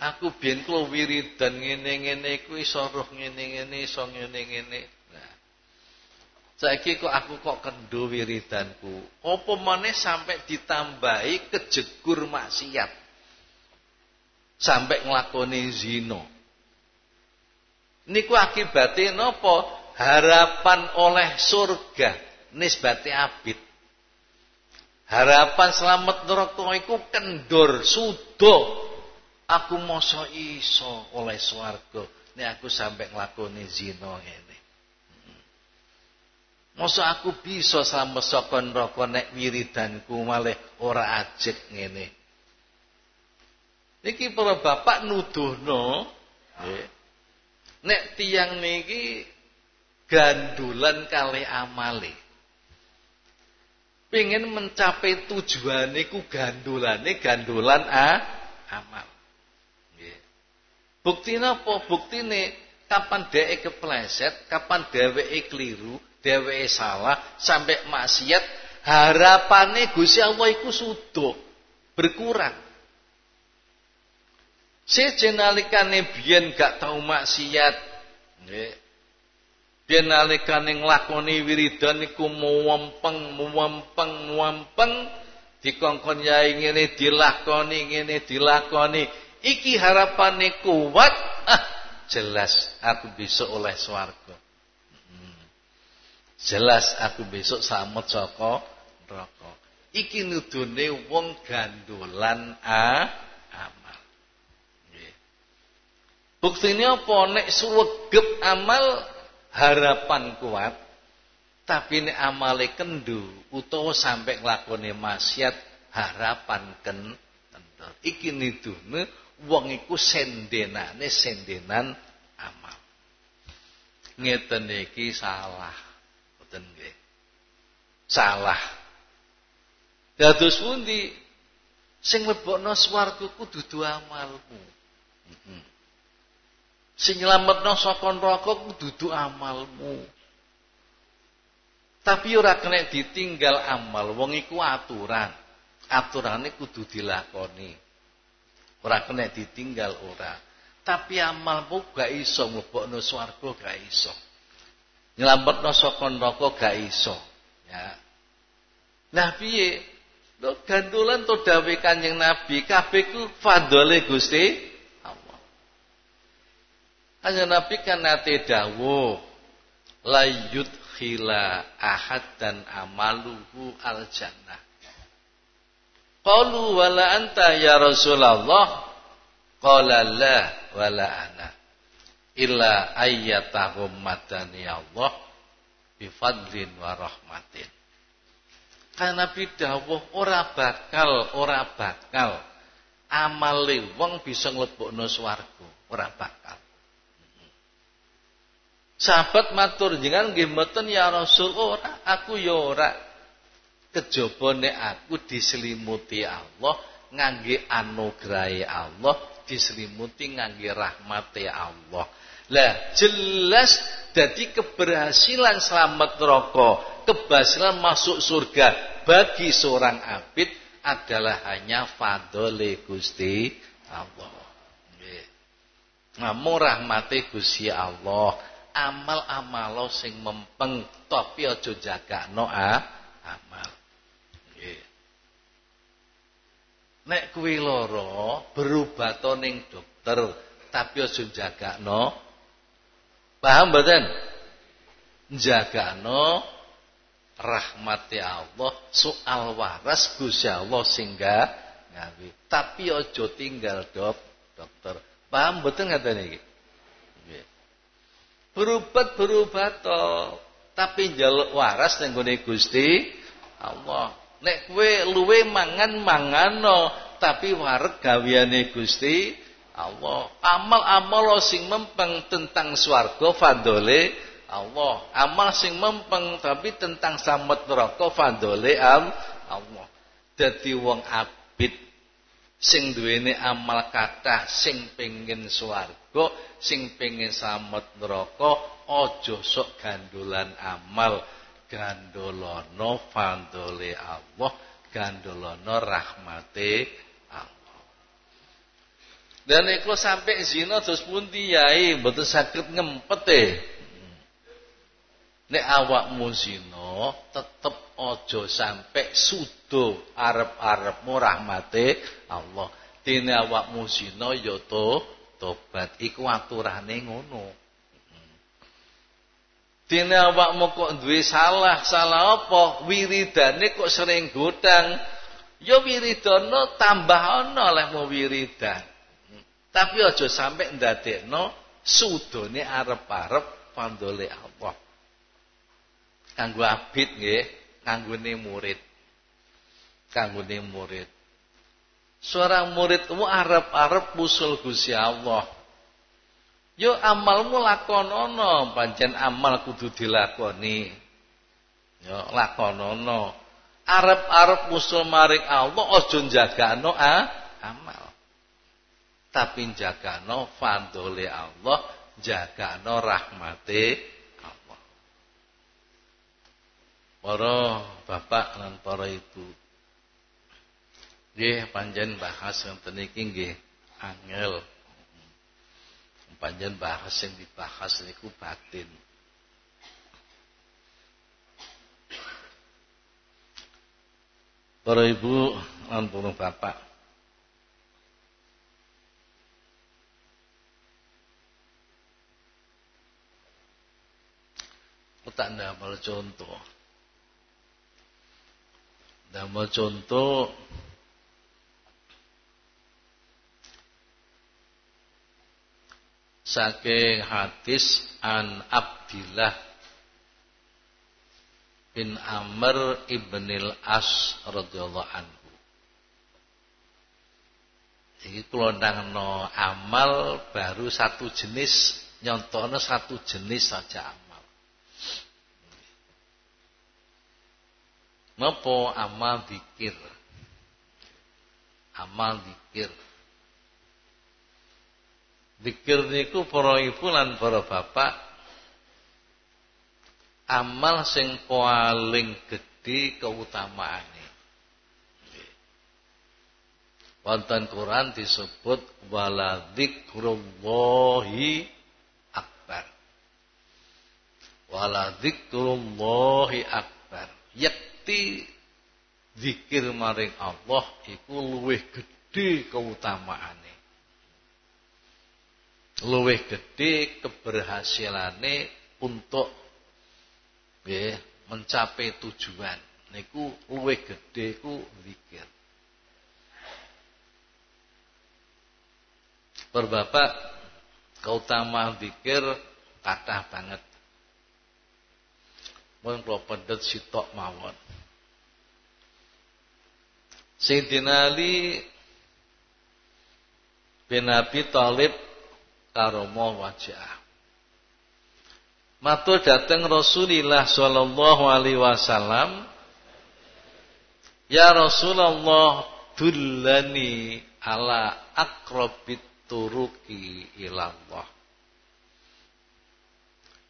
Aku biyen wiridan ngene-ngene iku iso roh ngene-ngene, iso ngene-ngene. Saiki kok aku kok kendo wiridanku. Apa maneh sampai ditambahi kejegur maksiat sampai nglakoni zina. Niku akibate napa? Harapan oleh surga nisbate abid. Harapan selamat neraka iku sudo. Aku masa iso oleh swarga nek aku sampai nglakoni zina ngene. Masa aku bisa selamat saka neraka nek wiridanku malih ora ajek ngene. Niki para bapak nuduhno nggih. Nek tiyang niki gandulan kali amale. Pengen mencapai tujuan niku gandulane gandulan a amal. Nggih. Buktine apa? Buktine kapan dheweke kepleset, kapan dheweke keliru, dheweke salah sampai maksiat, harapane Gusti Allah iku sudo berkurang. Seje nalikane biyen gak tau maksiat. Nggih. Biyen nalikane nglakoni wiridan iku muwempeng, muwempeng, muwempeng dikongkon yai ngene dilakoni, ngene dilakoni. Iki harapane kuat, ah jelas aku besok oleh swarga. Jelas aku besok selamat saka neraka. Iki nudune wong gandolan a Buktinya apa? Nek suwegep amal harapan kuat, tapi nek amale kendu utawa sampai nglakoni maksiat harapan ken kendu. Iki nidune wong iku sendenane sendenan amal. Ngeten iki salah. Mboten nggih. Salah. Dados pundi sing lebokno swarga kudu dudu amalmu. Heeh. Sing nyelametno saka neraka kudu dudu amalmu. Tapi ora kena ditinggal amal, wong iku aturan. Aturane kudu dilakoni. Ora kena ditinggal ora. Tapi amalmu gak iso mlebokno swarga gak iso. Nyelametno saka neraka gak iso. Ya. Nah piye? Lho gandulan to dawuh Kanjeng Nabi, kabeh ku fadhole Gusti Allah. Kanjeng Nabi kan nate dawuh, la yudkhila ahad dan amaluhu al jannah. Qalu wala anta ya Rasulullah? Qala la wala ana. Illa ayyatahum madani Allah bifadlin wa rahmatin. Karena Nabi dawuh ora bakal, ora bakal amale wong bisa nglebokno swarga, ora bakal. Sahabat matur jenengan nggih mboten ya Rasul ora, aku ya ora kejaba nek aku diselimuti Allah ngangge anugrahe Allah diselimuti ngangge rahmate Allah lah jelas jadi keberhasilan selamat neraka keberhasilan masuk surga bagi seorang abid adalah hanya fadole Gusti Allah. Nggih. Namung rahmate Gusti Allah amal-amalo sing mempeng tapi aja jagakno ah, amal. Nek kuwi lara, berobato ning dokter, tapi aja jagakno. Paham mboten? Jagakno rahmati Allah, soal waras Gusti Allah singga ngawi. Tapi aja tinggal dok, dokter. Paham mboten ngaten iki? Nggih. Berobat berobat tapi njaluk waras ning Gusti Allah. Nek kowe luwe mangan mangano, tapi wareg gaweane Gusti Allah. Amal-amal sing mempeng tentang swarga fadole Allah. Amal sing mempeng tapi tentang samet neraka fadole Allah. Dadi wong abid sing duweni amal kathah sing pengin swarga, sing pengin samet neraka, aja sok gandolan amal gandolono fandole Allah gandolono rahmate dan ikhlas sampai zina terus pundi yai betul sakit ngempet eh nek awakmu zina tetep ojo sampai sudo arep-arepmu rahmate Allah dene awakmu zina ya to tobat iku aturane ngono Dene awakmu kok duwe salah, salah apa? Wiridane kok sering godang. Ya wiridana tambah ana olehmu wiridan. Tapi aja sampe ndadekno sudone arep-arep pandole Allah. Kanggo abid nggih, kanggone murid. Kanggone murid. Seorang muridmu arep-arep musul Gusti Allah. Yo amalmu lakonono, pancen amal kudu dilakoni. Yo lakonono. Arep-arep musul maring Allah aja jagano ah, amal. Tapi jagano fadole Allah, jagano rahmate Allah. Para bapak lan para ibu. Nggih panjen bahas wonten iki nggih angel panjang bahas yang dibahas niku batin. Para ibu lan para bapak. Tak ndamel contoh. Ndamel contoh saking hadis an Abdillah bin Amr ibnil As radhiyallahu anhu. Iki kula no amal baru satu jenis, nyontono satu jenis saja amal. Napa amal dikir? Amal dikir. Dikir niku para ibu lan para bapak amal sing paling gedhe keutamaane. Wonten Quran disebut wala dzikrullahi akbar. Wala akbar. Yakti zikir maring Allah iku luwih gedhe keutamaane. Luwih gede keberhasilannya untuk ya, mencapai tujuan. Niku luwih gede ku zikir. Berbapak keutamaan zikir kathah banget mun kula pendet sitok mawon. Sayyidina Ali bin Abi Thalib karomo wajah. Matur dateng Rasulullah sallallahu alaihi wasallam. Ya Rasulullah dullani ala akrabit turuki ilallah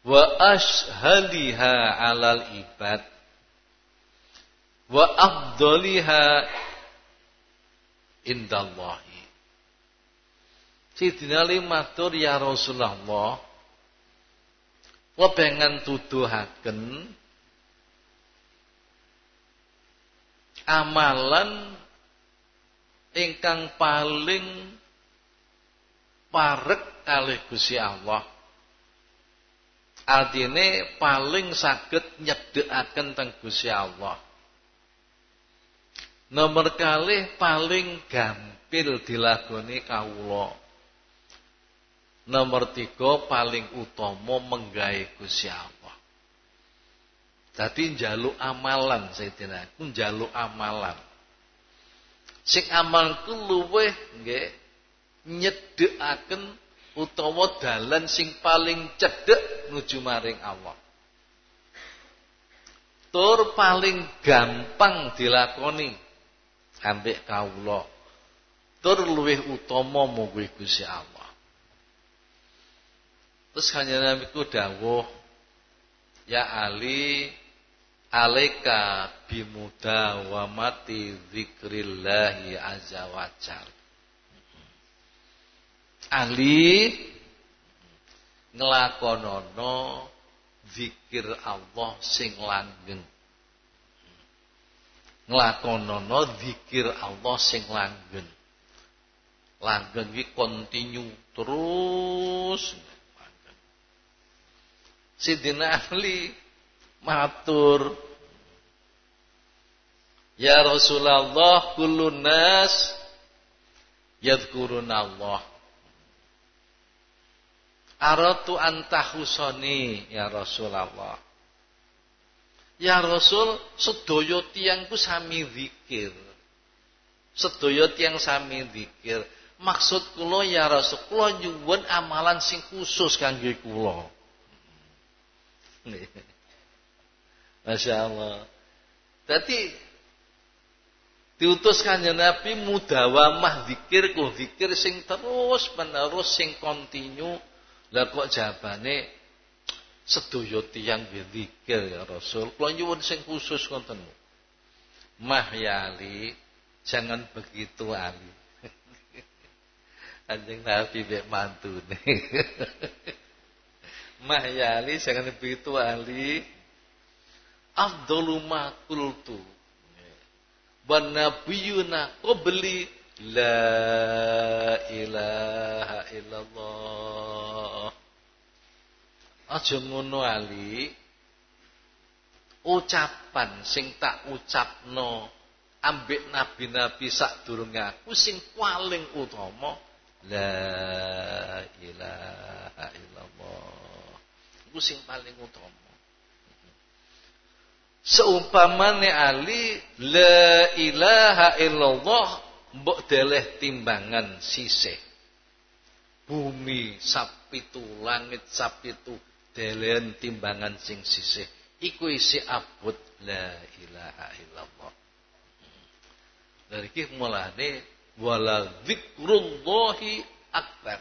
wa ashhaliha alal ibad wa afdaliha indallahi Sidina Ali matur ya Rasulullah Wa pengen tuduhaken amalan ingkang paling parek kalih Gusti Allah. Artine paling saged nyedekaken teng Gusti Allah. Nomor kalih paling gampil dilakoni kawula. Nomor tiga paling utama menggawe Gusti Allah. Dadi njaluk amalan Sayyidina, ku njaluk amalan. Sing amal ku luweh nggih nyedhekaken utawa dalan sing paling cedhek nuju maring Allah. Tur paling gampang dilakoni ambek kawula. Tur luwih utama mugi Gusti Allah. Terus hanya Nabi ku dawuh Ya Ali alaika bimuda wa mati zikrillahi azza wa jal. Ali nglakonono zikir Allah sing langgeng. Nglakonono zikir Allah sing langgeng. Langgeng iki kontinu terus. Sidina Ali matur Ya Rasulullah kullun nas yadhkurun Allah Aratu antahusoni ya Rasulullah. Ya Rasul sedaya tiyangku sami zikir. Sedaya tiyang sami zikir. Maksud kula ya Rasul kula nyuwun amalan sing khusus kangge kula Masya Allah. Jadi diutus kanjeng Nabi mudawamah zikir ku zikir sing terus menerus sing kontinu lah kok jawabane sedaya tiyang zikir ya Rasul kula nyuwun sing khusus ngoten Mah ya Ali jangan begitu Ali Kanjeng Nabi mek mantune Mahyali jangan begitu ahli. Afdalu ma qultu. Wan nabiyuna qabli la ilaha illallah. Aja ngono ali. Ucapan sing tak ucapno ambek nabi-nabi sadurunge aku sing paling utama la ilaha illallah iku sing paling utama. Seumpamane Ali la ilaha illallah mbok deleh timbangan sisih. Bumi sapitu, langit sapitu, delehan timbangan sing sisih. Iku isi abut la ilaha illallah. Dari iki mulane wala dzikrullahi akbar.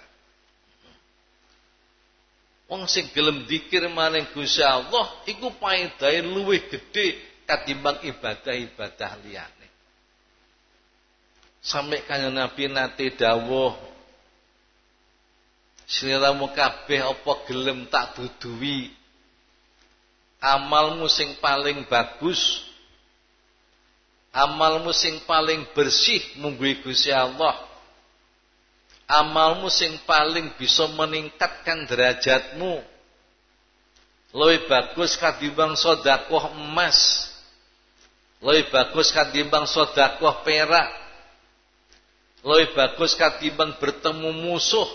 Wong sing gelem dikir maring Gusti Allah iku paedahe luwih gedhe katimbang ibadah-ibadah liyane. Sampai kanya Nabi nate dawuh Sliramu kabeh apa gelem tak duduwi amalmu sing paling bagus amalmu sing paling bersih mungguhi Gusti Allah. Amalmu sing paling bisa meningkatkan derajatmu. Lebih bagus katimbang sodakoh emas. Lebih bagus katimbang sodakoh perak. Lebih bagus katimbang bertemu musuh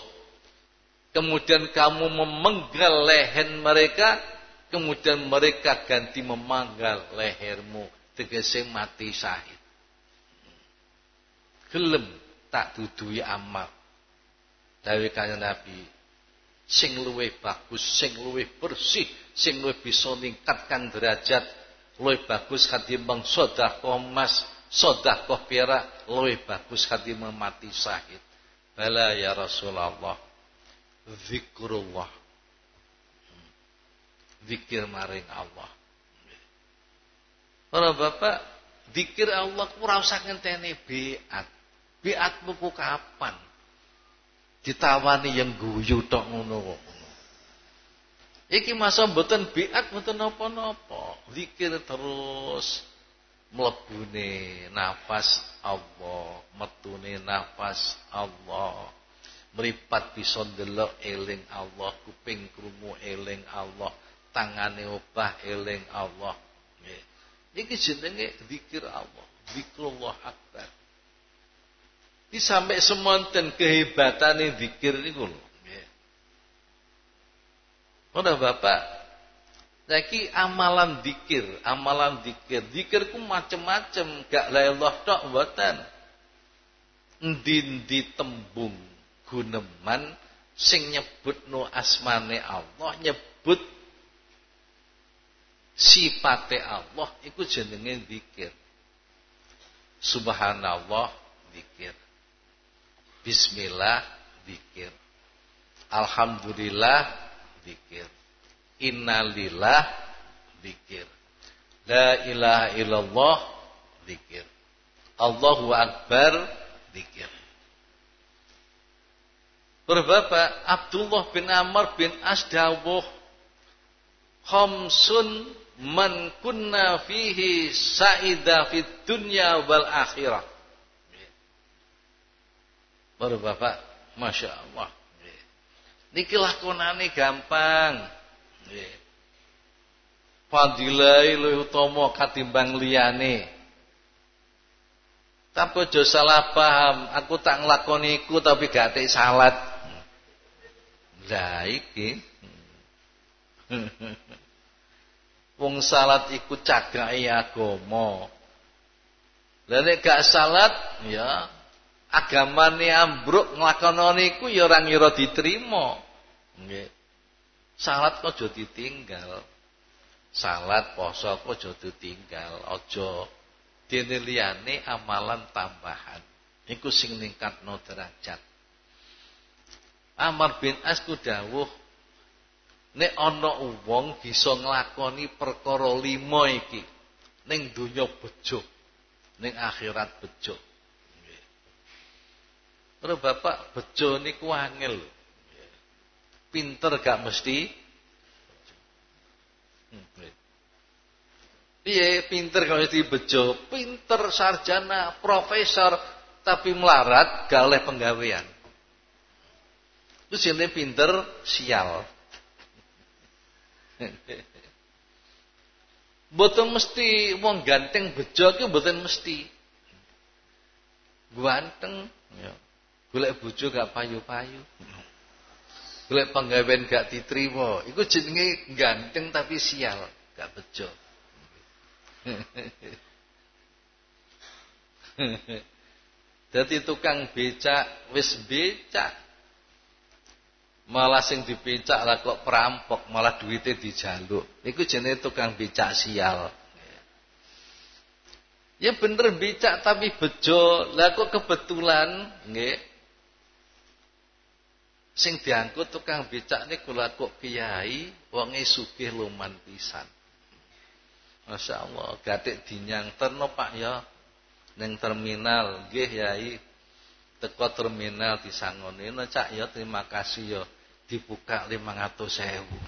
kemudian kamu memenggal leher mereka kemudian mereka ganti memanggal lehermu tegese mati syahid gelem tak dudui amal Dawe kanjeng Nabi, sing luwih bagus, sing luwih bersih, sing luwih bisa ningkatkan derajat, luwih bagus katimbang sedekah emas, sedekah perak, luwih bagus katimbang mati syahid. Bala ya Rasulullah. Zikrullah. Zikir maring Allah. Para bapak, zikir Allah ora usah ngenteni biat. Biatmu ku kapan? ditawani yang guyu tok ngono. Iki masa mboten biat mboten napa-napa. Zikir terus mlebune nafas Allah, metune nafas Allah. Meripat bisa ndelok eling Allah, kuping krungu eling Allah, tangane obah eling Allah. Nggih. Jenenge zikir Allah, zikrullah akbar. Ini sampai semonten kehebatane zikir niku lho. Udah Bapak, lagi amalan dikir, amalan dikir, dikir ku macem-macem, gak la Allah tok mboten. Endi tembung guneman sing nyebut no asmane Allah, nyebut sipate Allah iku jenenge dikir. Subhanallah dikir. Bismillah dikir. Alhamdulillah dikir. Innalillah dikir. La ilaha illallah dikir. Allahu Akbar dikir. Berbapak Abdullah bin Amr bin Asdawuh Khamsun man kunna fihi sa'ida fid dunya wal akhirah Baru Bapak, Masya Allah. Niki lakonane gampang. Fadilai luwih utama katimbang liyane. Tapi aja salah paham, aku tak nglakoni iku tapi gak salat. Lah iki. Wong salat iku cagake agama. Lah nek gak salat ya agamane ambruk nglakono niku ya ora ngira diterima. Nggih. Salat aja ditinggal. Salat poso aja ditinggal, aja dene liyane amalan tambahan. Iku sing ningkatno derajat. Amar bin As ku dawuh nek ana wong bisa nglakoni perkara lima iki ning donya bejo, ning akhirat bejo. Ora bapak bejo niku angel. Pinter gak mesti. Piye pinter kalau mesti bejo, pinter sarjana, profesor tapi melarat gak oleh penggawean. Terus ini pinter sial. Boten mesti wong ganteng bejo ki boten mesti. Ganteng ya. Golek bojo gak payu-payu. Golek penggawean gak diterima. Iku jenenge ganteng tapi sial, gak bejo. Dadi tukang becak wis becak malah sing dibecak lah kok perampok malah duitnya dijaluk. Iku jenenge tukang becak sial. Ya bener becak tapi bejo. Lah kok kebetulan nggih. Sing diangkut tukang becak niku lah kok kiai wonge sugih luman pisan. Masya Allah gatik dinyang terno Pak ya. Ning terminal nggih yai. Teko terminal disangoni. Cak ya terima kasih ya dibuka 500 sewu.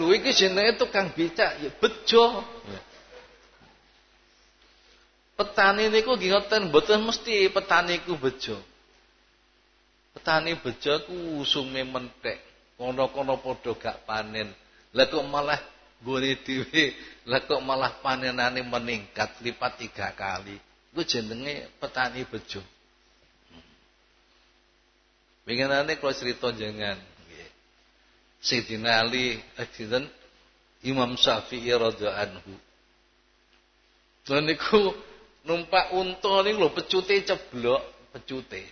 Lu iki jenenge tukang becak ya bejo. Petani niku nggih ngoten mboten mesti petani ku bejo. Petani bejo ku usume mentek. Kono-kono padha gak panen. Lah kok malah gone dhewe, lah kok malah panenane meningkat lipat tiga kali. Ku jenenge petani bejo. Pengenane kalau cerita jangan Sayyidina Ali akhirnya Imam Syafi'i radhiyallahu anhu. Lan numpak unta niku lho pecute ceblok, pecute.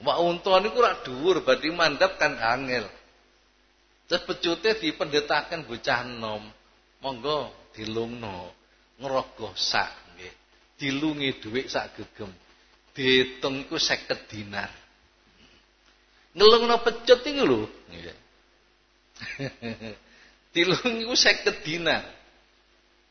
Mak unta niku rak dhuwur badhe mandap kan angel. Terus pecute dipendhetaken bocah nom. Monggo dilungno, ngerogoh sak. Dilungi dhuwit sak gegem. Diitung iku 50 dinar. Ngelungno pecut iki lho. Tilung iku 50 dinar.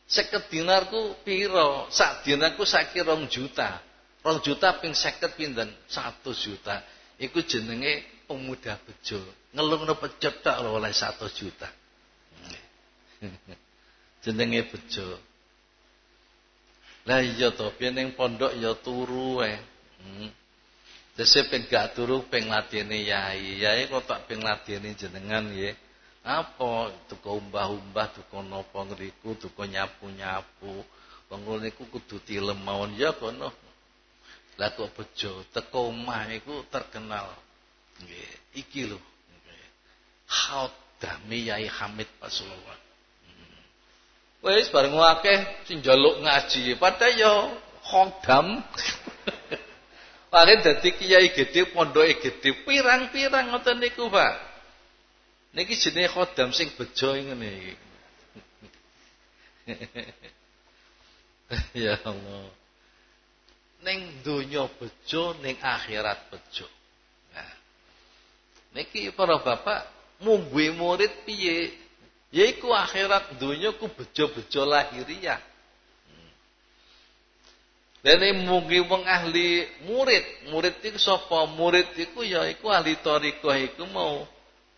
50 dinar ku pira? Sak dinar ku sakira 2 juta. 2 juta ping 50 pinten? 100 juta. Iku jenenge pemuda bejo. Ngelungno pecut tok lho oleh 100 juta. jenenge bejo. Lah iya to, biyen ning pondok ya turu. Hmm. Dese ping gak turu ping ladene yai. Yai kok tak ping ladene jenengan nggih. Apa tuku umbah-umbah tuku napa ngriku tuku nyapu-nyapu. Wong niku kudu tilem mawon ya kono. Lah kok bejo teko omah iku terkenal. Nggih, iki lho. Haudami Yai Hamid Pasuruan. Hmm. Wis bareng akeh sing njaluk ngaji, padahal ya khodam. Paling dadi kiai gede pondoke gede pirang-pirang ngoten niku, Pak. Niki jenenge khodam sing bejo ngene iki. ya Allah. Ning donya bejo, ning akhirat bejo. Nah. Niki para bapak mungguhe murid piye? Yaiku akhirat donya ku bejo-bejo lahiriah. Dene mugi wong ahli murid, murid iku sapa? Murid iku ya iku ahli thariqah iku mau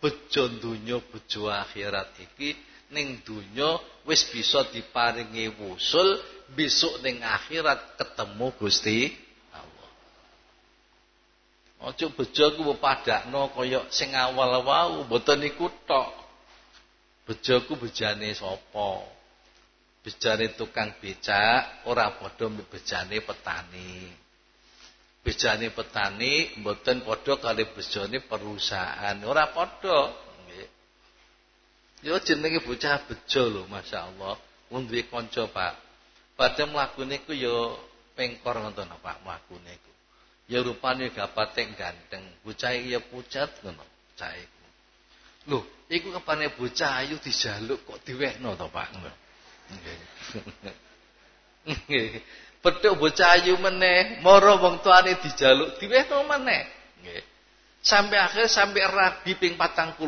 bejo donya bejo akhirat iki ning donya wis bisa diparingi wusul besok ning akhirat ketemu Gusti Allah. Aja bejo ku padakno kaya sing awal wau mboten iku tok. Bejo ku bejane sapa? Bejane tukang becak ora padha bejane petani. Bejane petani mboten padha kali bejane perusahaan, ora padha. Nggih. Yo jenenge bocah bejo lho masyaallah. Wong duwe kanca, Pak. Padha mlakune ku yo pengkor ngoten Pak mlakune ku. Ya rupane gapatek ganteng, bocah ya pucat ngono, bocah iku. Lho, iku kepane bocah ayu dijaluk kok diwehno to, Pak. Ngono. Petuk bocah ayu meneh, mara wong tuane dijaluk diwehno meneh. Nggih. Sampai akhir sampai rabi ping 45.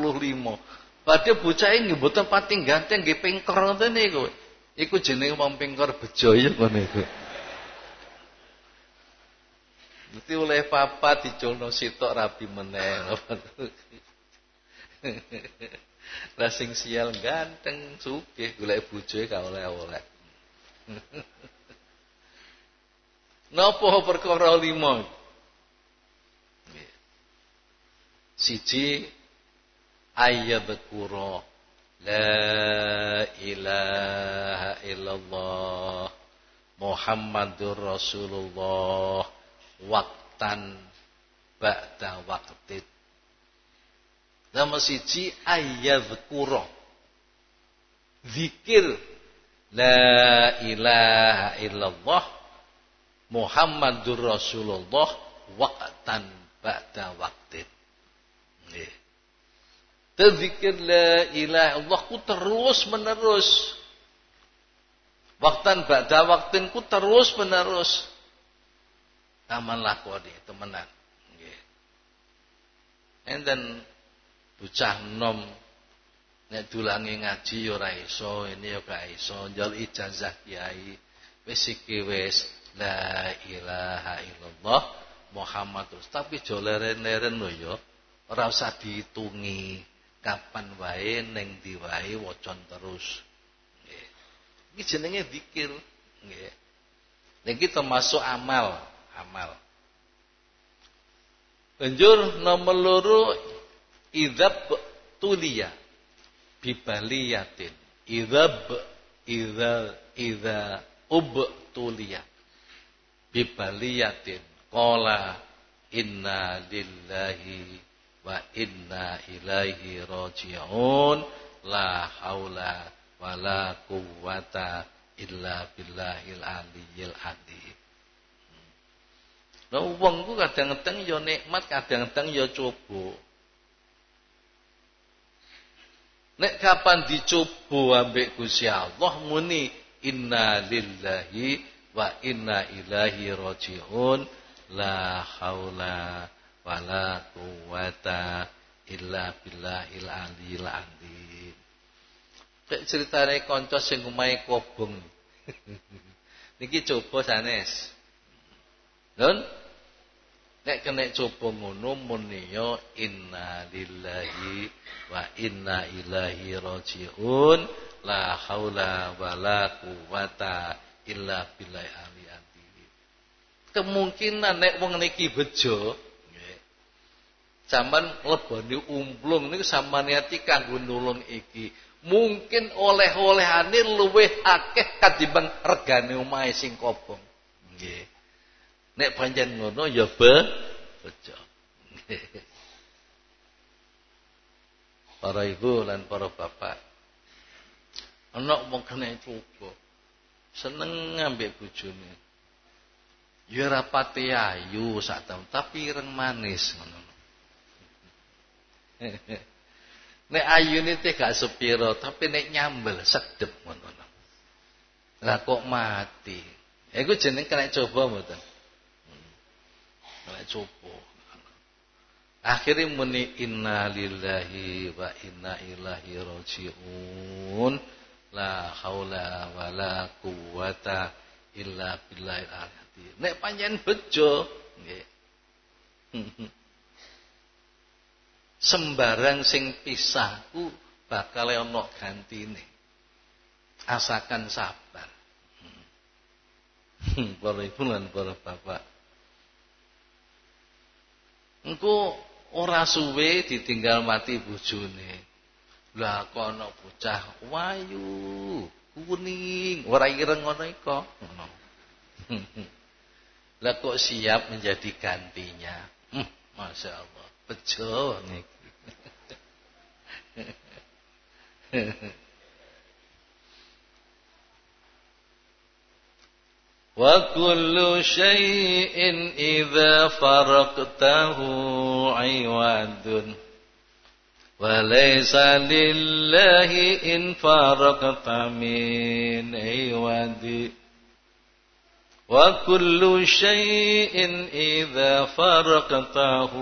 Badhe bocah nggih mboten pati ganteng nggih pingkor ngoten niku. Iku jenenge wong pingkor bejo ya ngono iku. Mesti oleh papa diculno sitok rabi meneh. Lah sing sial ganteng sugih golek bojoe ka oleh-oleh. Napa perkara lima? Siji ayyadhkura la ilaha illallah Muhammadur Rasulullah waktan ba'da waqtit Nomor siji ayyadhkura. Zikir la ilaha illallah Muhammadur Rasulullah waqtan ba'da waqtin. Nggih. Tadzikir la ilaha Allah ku terus menerus. Waktan ba'da waktin ku terus menerus. Aman lakoni temenan. Nggih. Enten bocah nom nek dulangi ngaji ya ora iso, ini ya gak iso, njal ijazah kiai. Wis iki wis la ilaha illallah Muhammad terus. Tapi jo leren-leren lho ya. Ora usah dihitungi kapan wae ning ndi wae wacan terus. Nggih. Iki jenenge zikir, nggih. Niki termasuk amal, amal. Banjur nomor loro idzab tuliya bibaliyatin. Idzab idza idza ub tuliya bibaliyatin qala inna lillahi wa inna ilaihi raji'un la haula wala quwata illa billahil aliyyil azim Lah wong ku kadang-kadang ya nikmat, kadang-kadang ya coba. Nek kapan dicoba ambek Gusti Allah muni inna lillahi wa inna ilaihi rajiun la haula wala quwata illa billahil aliyil azim. Cek ceritane kanca sing omahe kobong. Niki coba sanes. Nun nek kena coba ngono muni yo inna lillahi wa inna ilaihi rajiun la haula wala quwata illa billahi ali Kemungkinan nek wong niki bejo nggih. Sampeyan lebani umplung niku sampeyan niati kanggo nulung iki. Mungkin oleh-olehane luwih akeh katimbang regane omahe sing kobong. Nek pancen ngono ya be bejo. Para ibu lan para bapak. Ana wong kena coba seneng ngambil bojone. Ya ora pati ayu sak tapi ireng manis ngono. nek ayune teh gak sepiro, tapi nek nyambel sedep ngono. Lah kok mati. Iku jeneng kena coba mboten. Kena coba. Akhirnya muni inna lillahi wa inna ilahi rajiun la haula wala quwata illa billahil aliyah. Nek panjen bejo. Sembarang sing pisahku bakal ana gantine. Asakan sabar. para ibu lan para bapak. Engko ora suwe ditinggal mati bojone. Lah kono bocah wayu, kuning, ora ireng ngono iko. Ngono. Lah kok siap menjadi gantinya? Hmm, Masya Allah, bejo niki. وكل شيء إذا فرقته عواد. وليس لله إن فرقت من عواد. وكل شيء إذا فرقته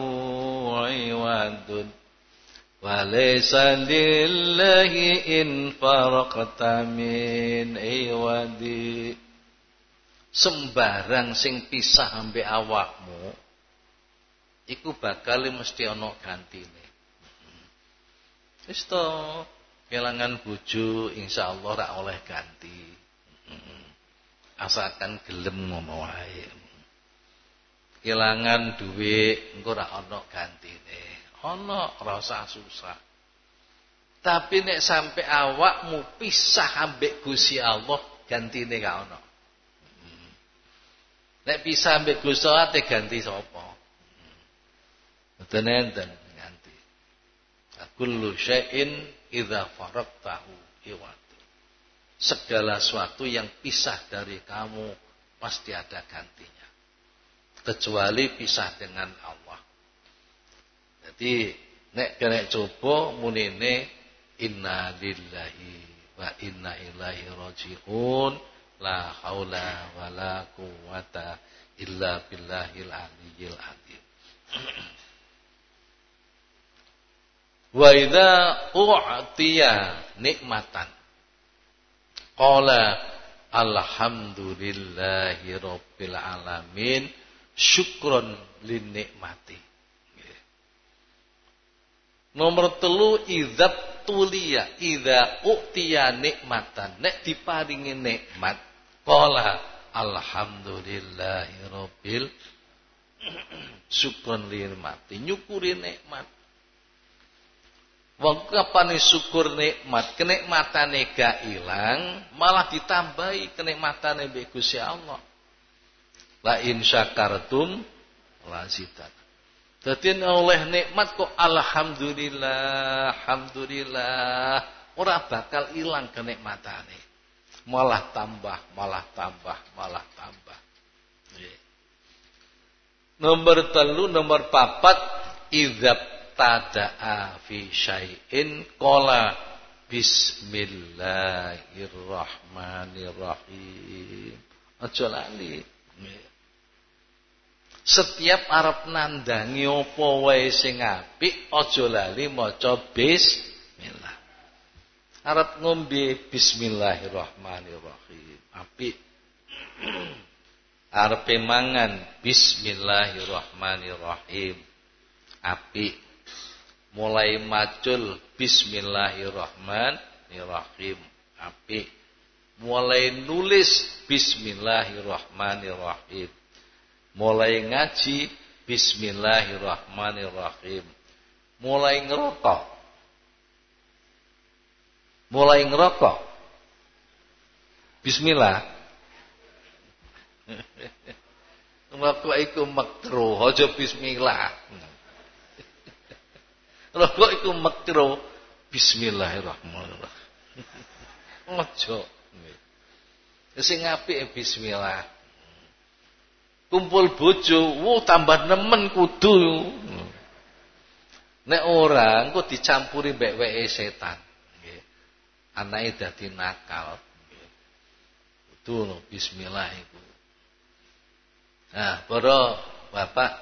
عواد. وليس لله إن فرقت من عواد. Sembarang sing pisah ambek awakmu iku bakal mesti ana gantine Wis to, kelangan bojo insyaallah ora oleh ganti. Asalkan gelem ngono wae. Kelangan duit engko ora ana gantine. Ana rasa susah. Tapi nek sampai awakmu pisah ambek Gusti Allah, gantine gak ana. Nek pisah ambek Gusti Allah ganti sapa? Mboten enten kullu syai'in idza faraqtahu iwat. Segala sesuatu yang pisah dari kamu pasti ada gantinya. Kecuali pisah dengan Allah. Jadi nek kena coba munine inna lillahi wa inna ilaihi rajiun la haula wala quwata illa billahil aliyyil azim. Wa idza u'tiya nikmatan qala alhamdulillahi rabbil alamin syukron lin nikmati. Nomor telu idzab tulia idza u'tiya nikmatan nek diparingi nikmat qala alhamdulillahi rabbil syukron lin nikmati nyukuri nikmat Wong kapane syukur nikmat, kenikmatane gak ilang, malah ditambahi kenikmatane mbek Gusti Allah. La in syakartum la zidat. Dadi oleh nikmat kok alhamdulillah, alhamdulillah, ora bakal ilang kenikmatane. Malah tambah, malah tambah, malah tambah. Nomor telu, nomor papat, idzab tada'a fi syai'in qala bismillahirrahmanirrahim. Aja lali. Setiap arep nandangi apa wae sing apik aja lali maca bismillah. Arep ngombe bismillahirrahmanirrahim. Apik. Arep mangan bismillahirrahmanirrahim. Apik mulai macul bismillahirrahmanirrahim api mulai nulis bismillahirrahmanirrahim mulai ngaji bismillahirrahmanirrahim mulai ngerokok mulai ngerokok bismillah ngerokok iku makruh aja bismillah Rokok itu makro. Bismillahirrahmanirrahim. Ojo. Sing apik bismillah. Kumpul bojo, wo tambah nemen kudu. Nek orang kok dicampuri mbek setan. Anake dadi nakal. No bismillah iku. Nah, para bapak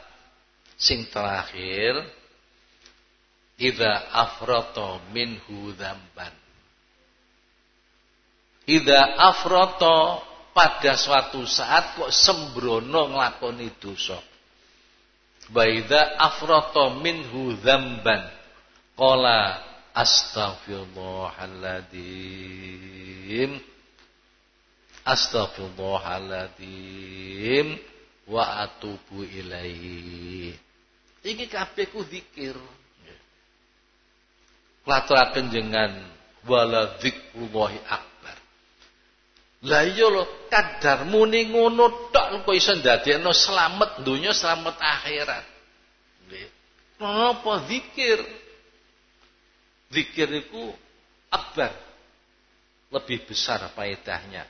sing terakhir Ida afroto minhu dzamban. Ida afroto pada suatu saat kok sembrono nglakoni dosa. Wa idza afroto minhu dzamban qala astaghfirullahaladzim astaghfirullahaladzim wa atubu ilaihi. Iki kabeh ku zikir ngaturaken jenengan wala dzikrullahi akbar. Lah iya kadar muni ngono tok kok iso ndadekno slamet donya slamet akhirat. Nggih. Napa zikir? Zikir itu akbar. Lebih besar faedahnya.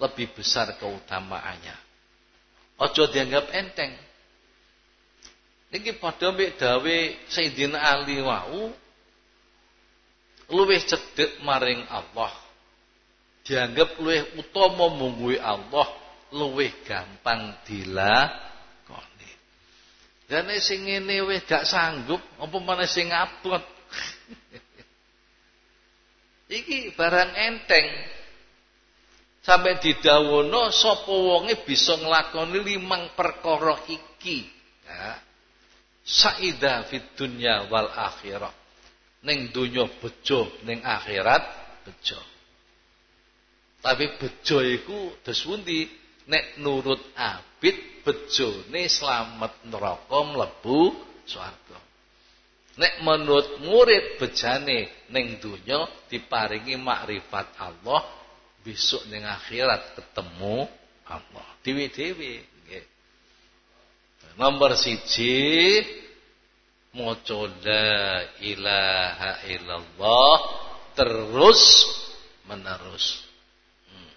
Lebih besar keutamaannya. Ojo dianggap enteng. Niki padha mbek dawe Sayyidina Ali wau luwih cedhek maring Allah dianggap luwih utama mungguhi Allah luwih gampang dilakoni dan sing ngene wis gak sanggup apa meneh sing abot iki barang enteng. Sampai didhawuhna sapa wonge bisa nglakoni limang perkara iki? Ya saida fid dunya wal akhirah. Ning donya bejo ning akhirat bejo. Tapi bejo iku dos pundi? Nek nurut abid bejone slamet neraka mlebu swarga nek menurut murid bejane ning donya diparingi makrifat Allah besok ning akhirat ketemu Allah dewi-dewi nomor siji maca la ilaha illallah terus menerus. Hmm.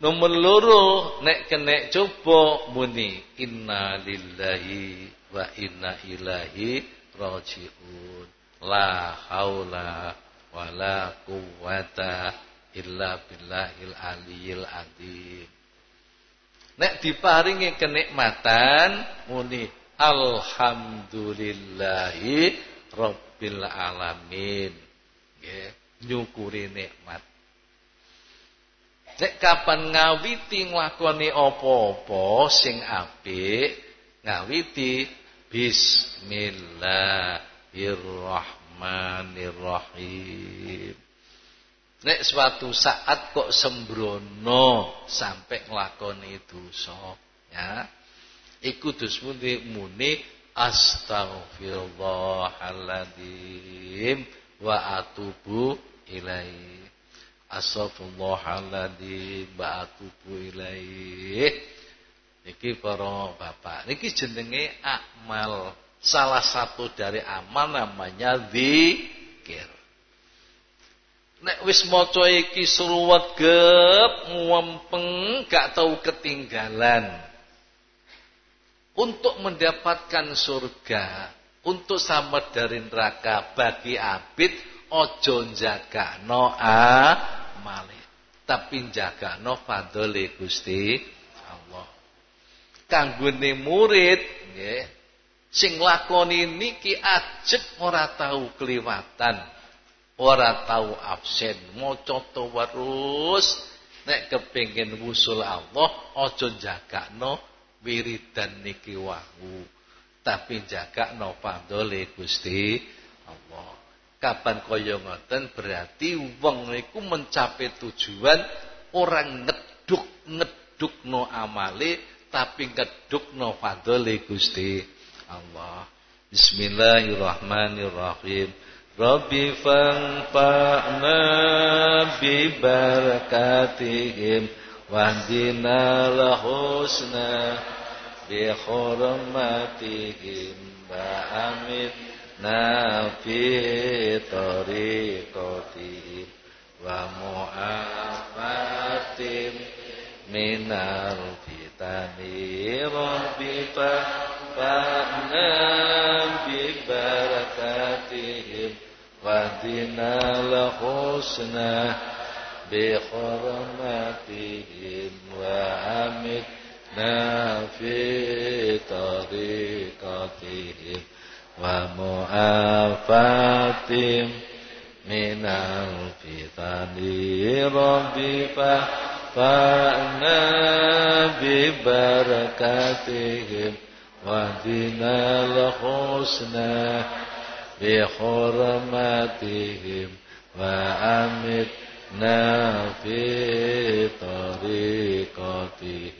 Nomor loro nek kenek coba muni inna lillahi wa inna ilahi rajiun. La haula wala quwata illa billahil aliyil adzim. Nek diparingi kenikmatan muni alhamdulillahi rabbil alamin. Nggih, nyukuri nikmat. Nek kapan ngawiti nglakoni apa-apa sing apik, ngawiti bismillahirrahmanirrahim. Nek suatu saat kok sembrono sampai nglakoni dosa, ya. Iku dus muni astaghfirullahaladzim wa atubu ilaihi. Astaghfirullahaladzim wa atubu ilaih. Niki para bapak, niki jenenge amal. Salah satu dari amal namanya zikir. Nek wis maca iki suruwat gep ngempeng gak tahu ketinggalan. Untuk mendapatkan surga, untuk sama dari neraka bagi abid ojo no amale tapi no fadhole Gusti kanggone murid nggih. Sing lakoni niki ajeb ora tahu keliwatan ora tahu absen. Maca terus nek kepengin wusul Allah aja jagakno wiridan niki wahu tapi jagakno fadhole Gusti Allah. Kapan kaya ngoten? Berarti wong niku mencapai tujuan orang ngeduk no amale tapi no fadhole Gusti Allah. Bismillahirrahmanirrahim. Rabbi fa'na bi barakatihim wahdina lahusna bi hurmatihim wa amin nafi tariqati wa mu'afatim minal fitani rabbi fa'na bi barakatihim wa dinal husna bi hurmatihim wa amit nafi tariqatihim ومعافاة من الفتن ربي فأنا ببركاتهم واهدنا الحسنى بحرمتهم وأمتنا في طريقتهم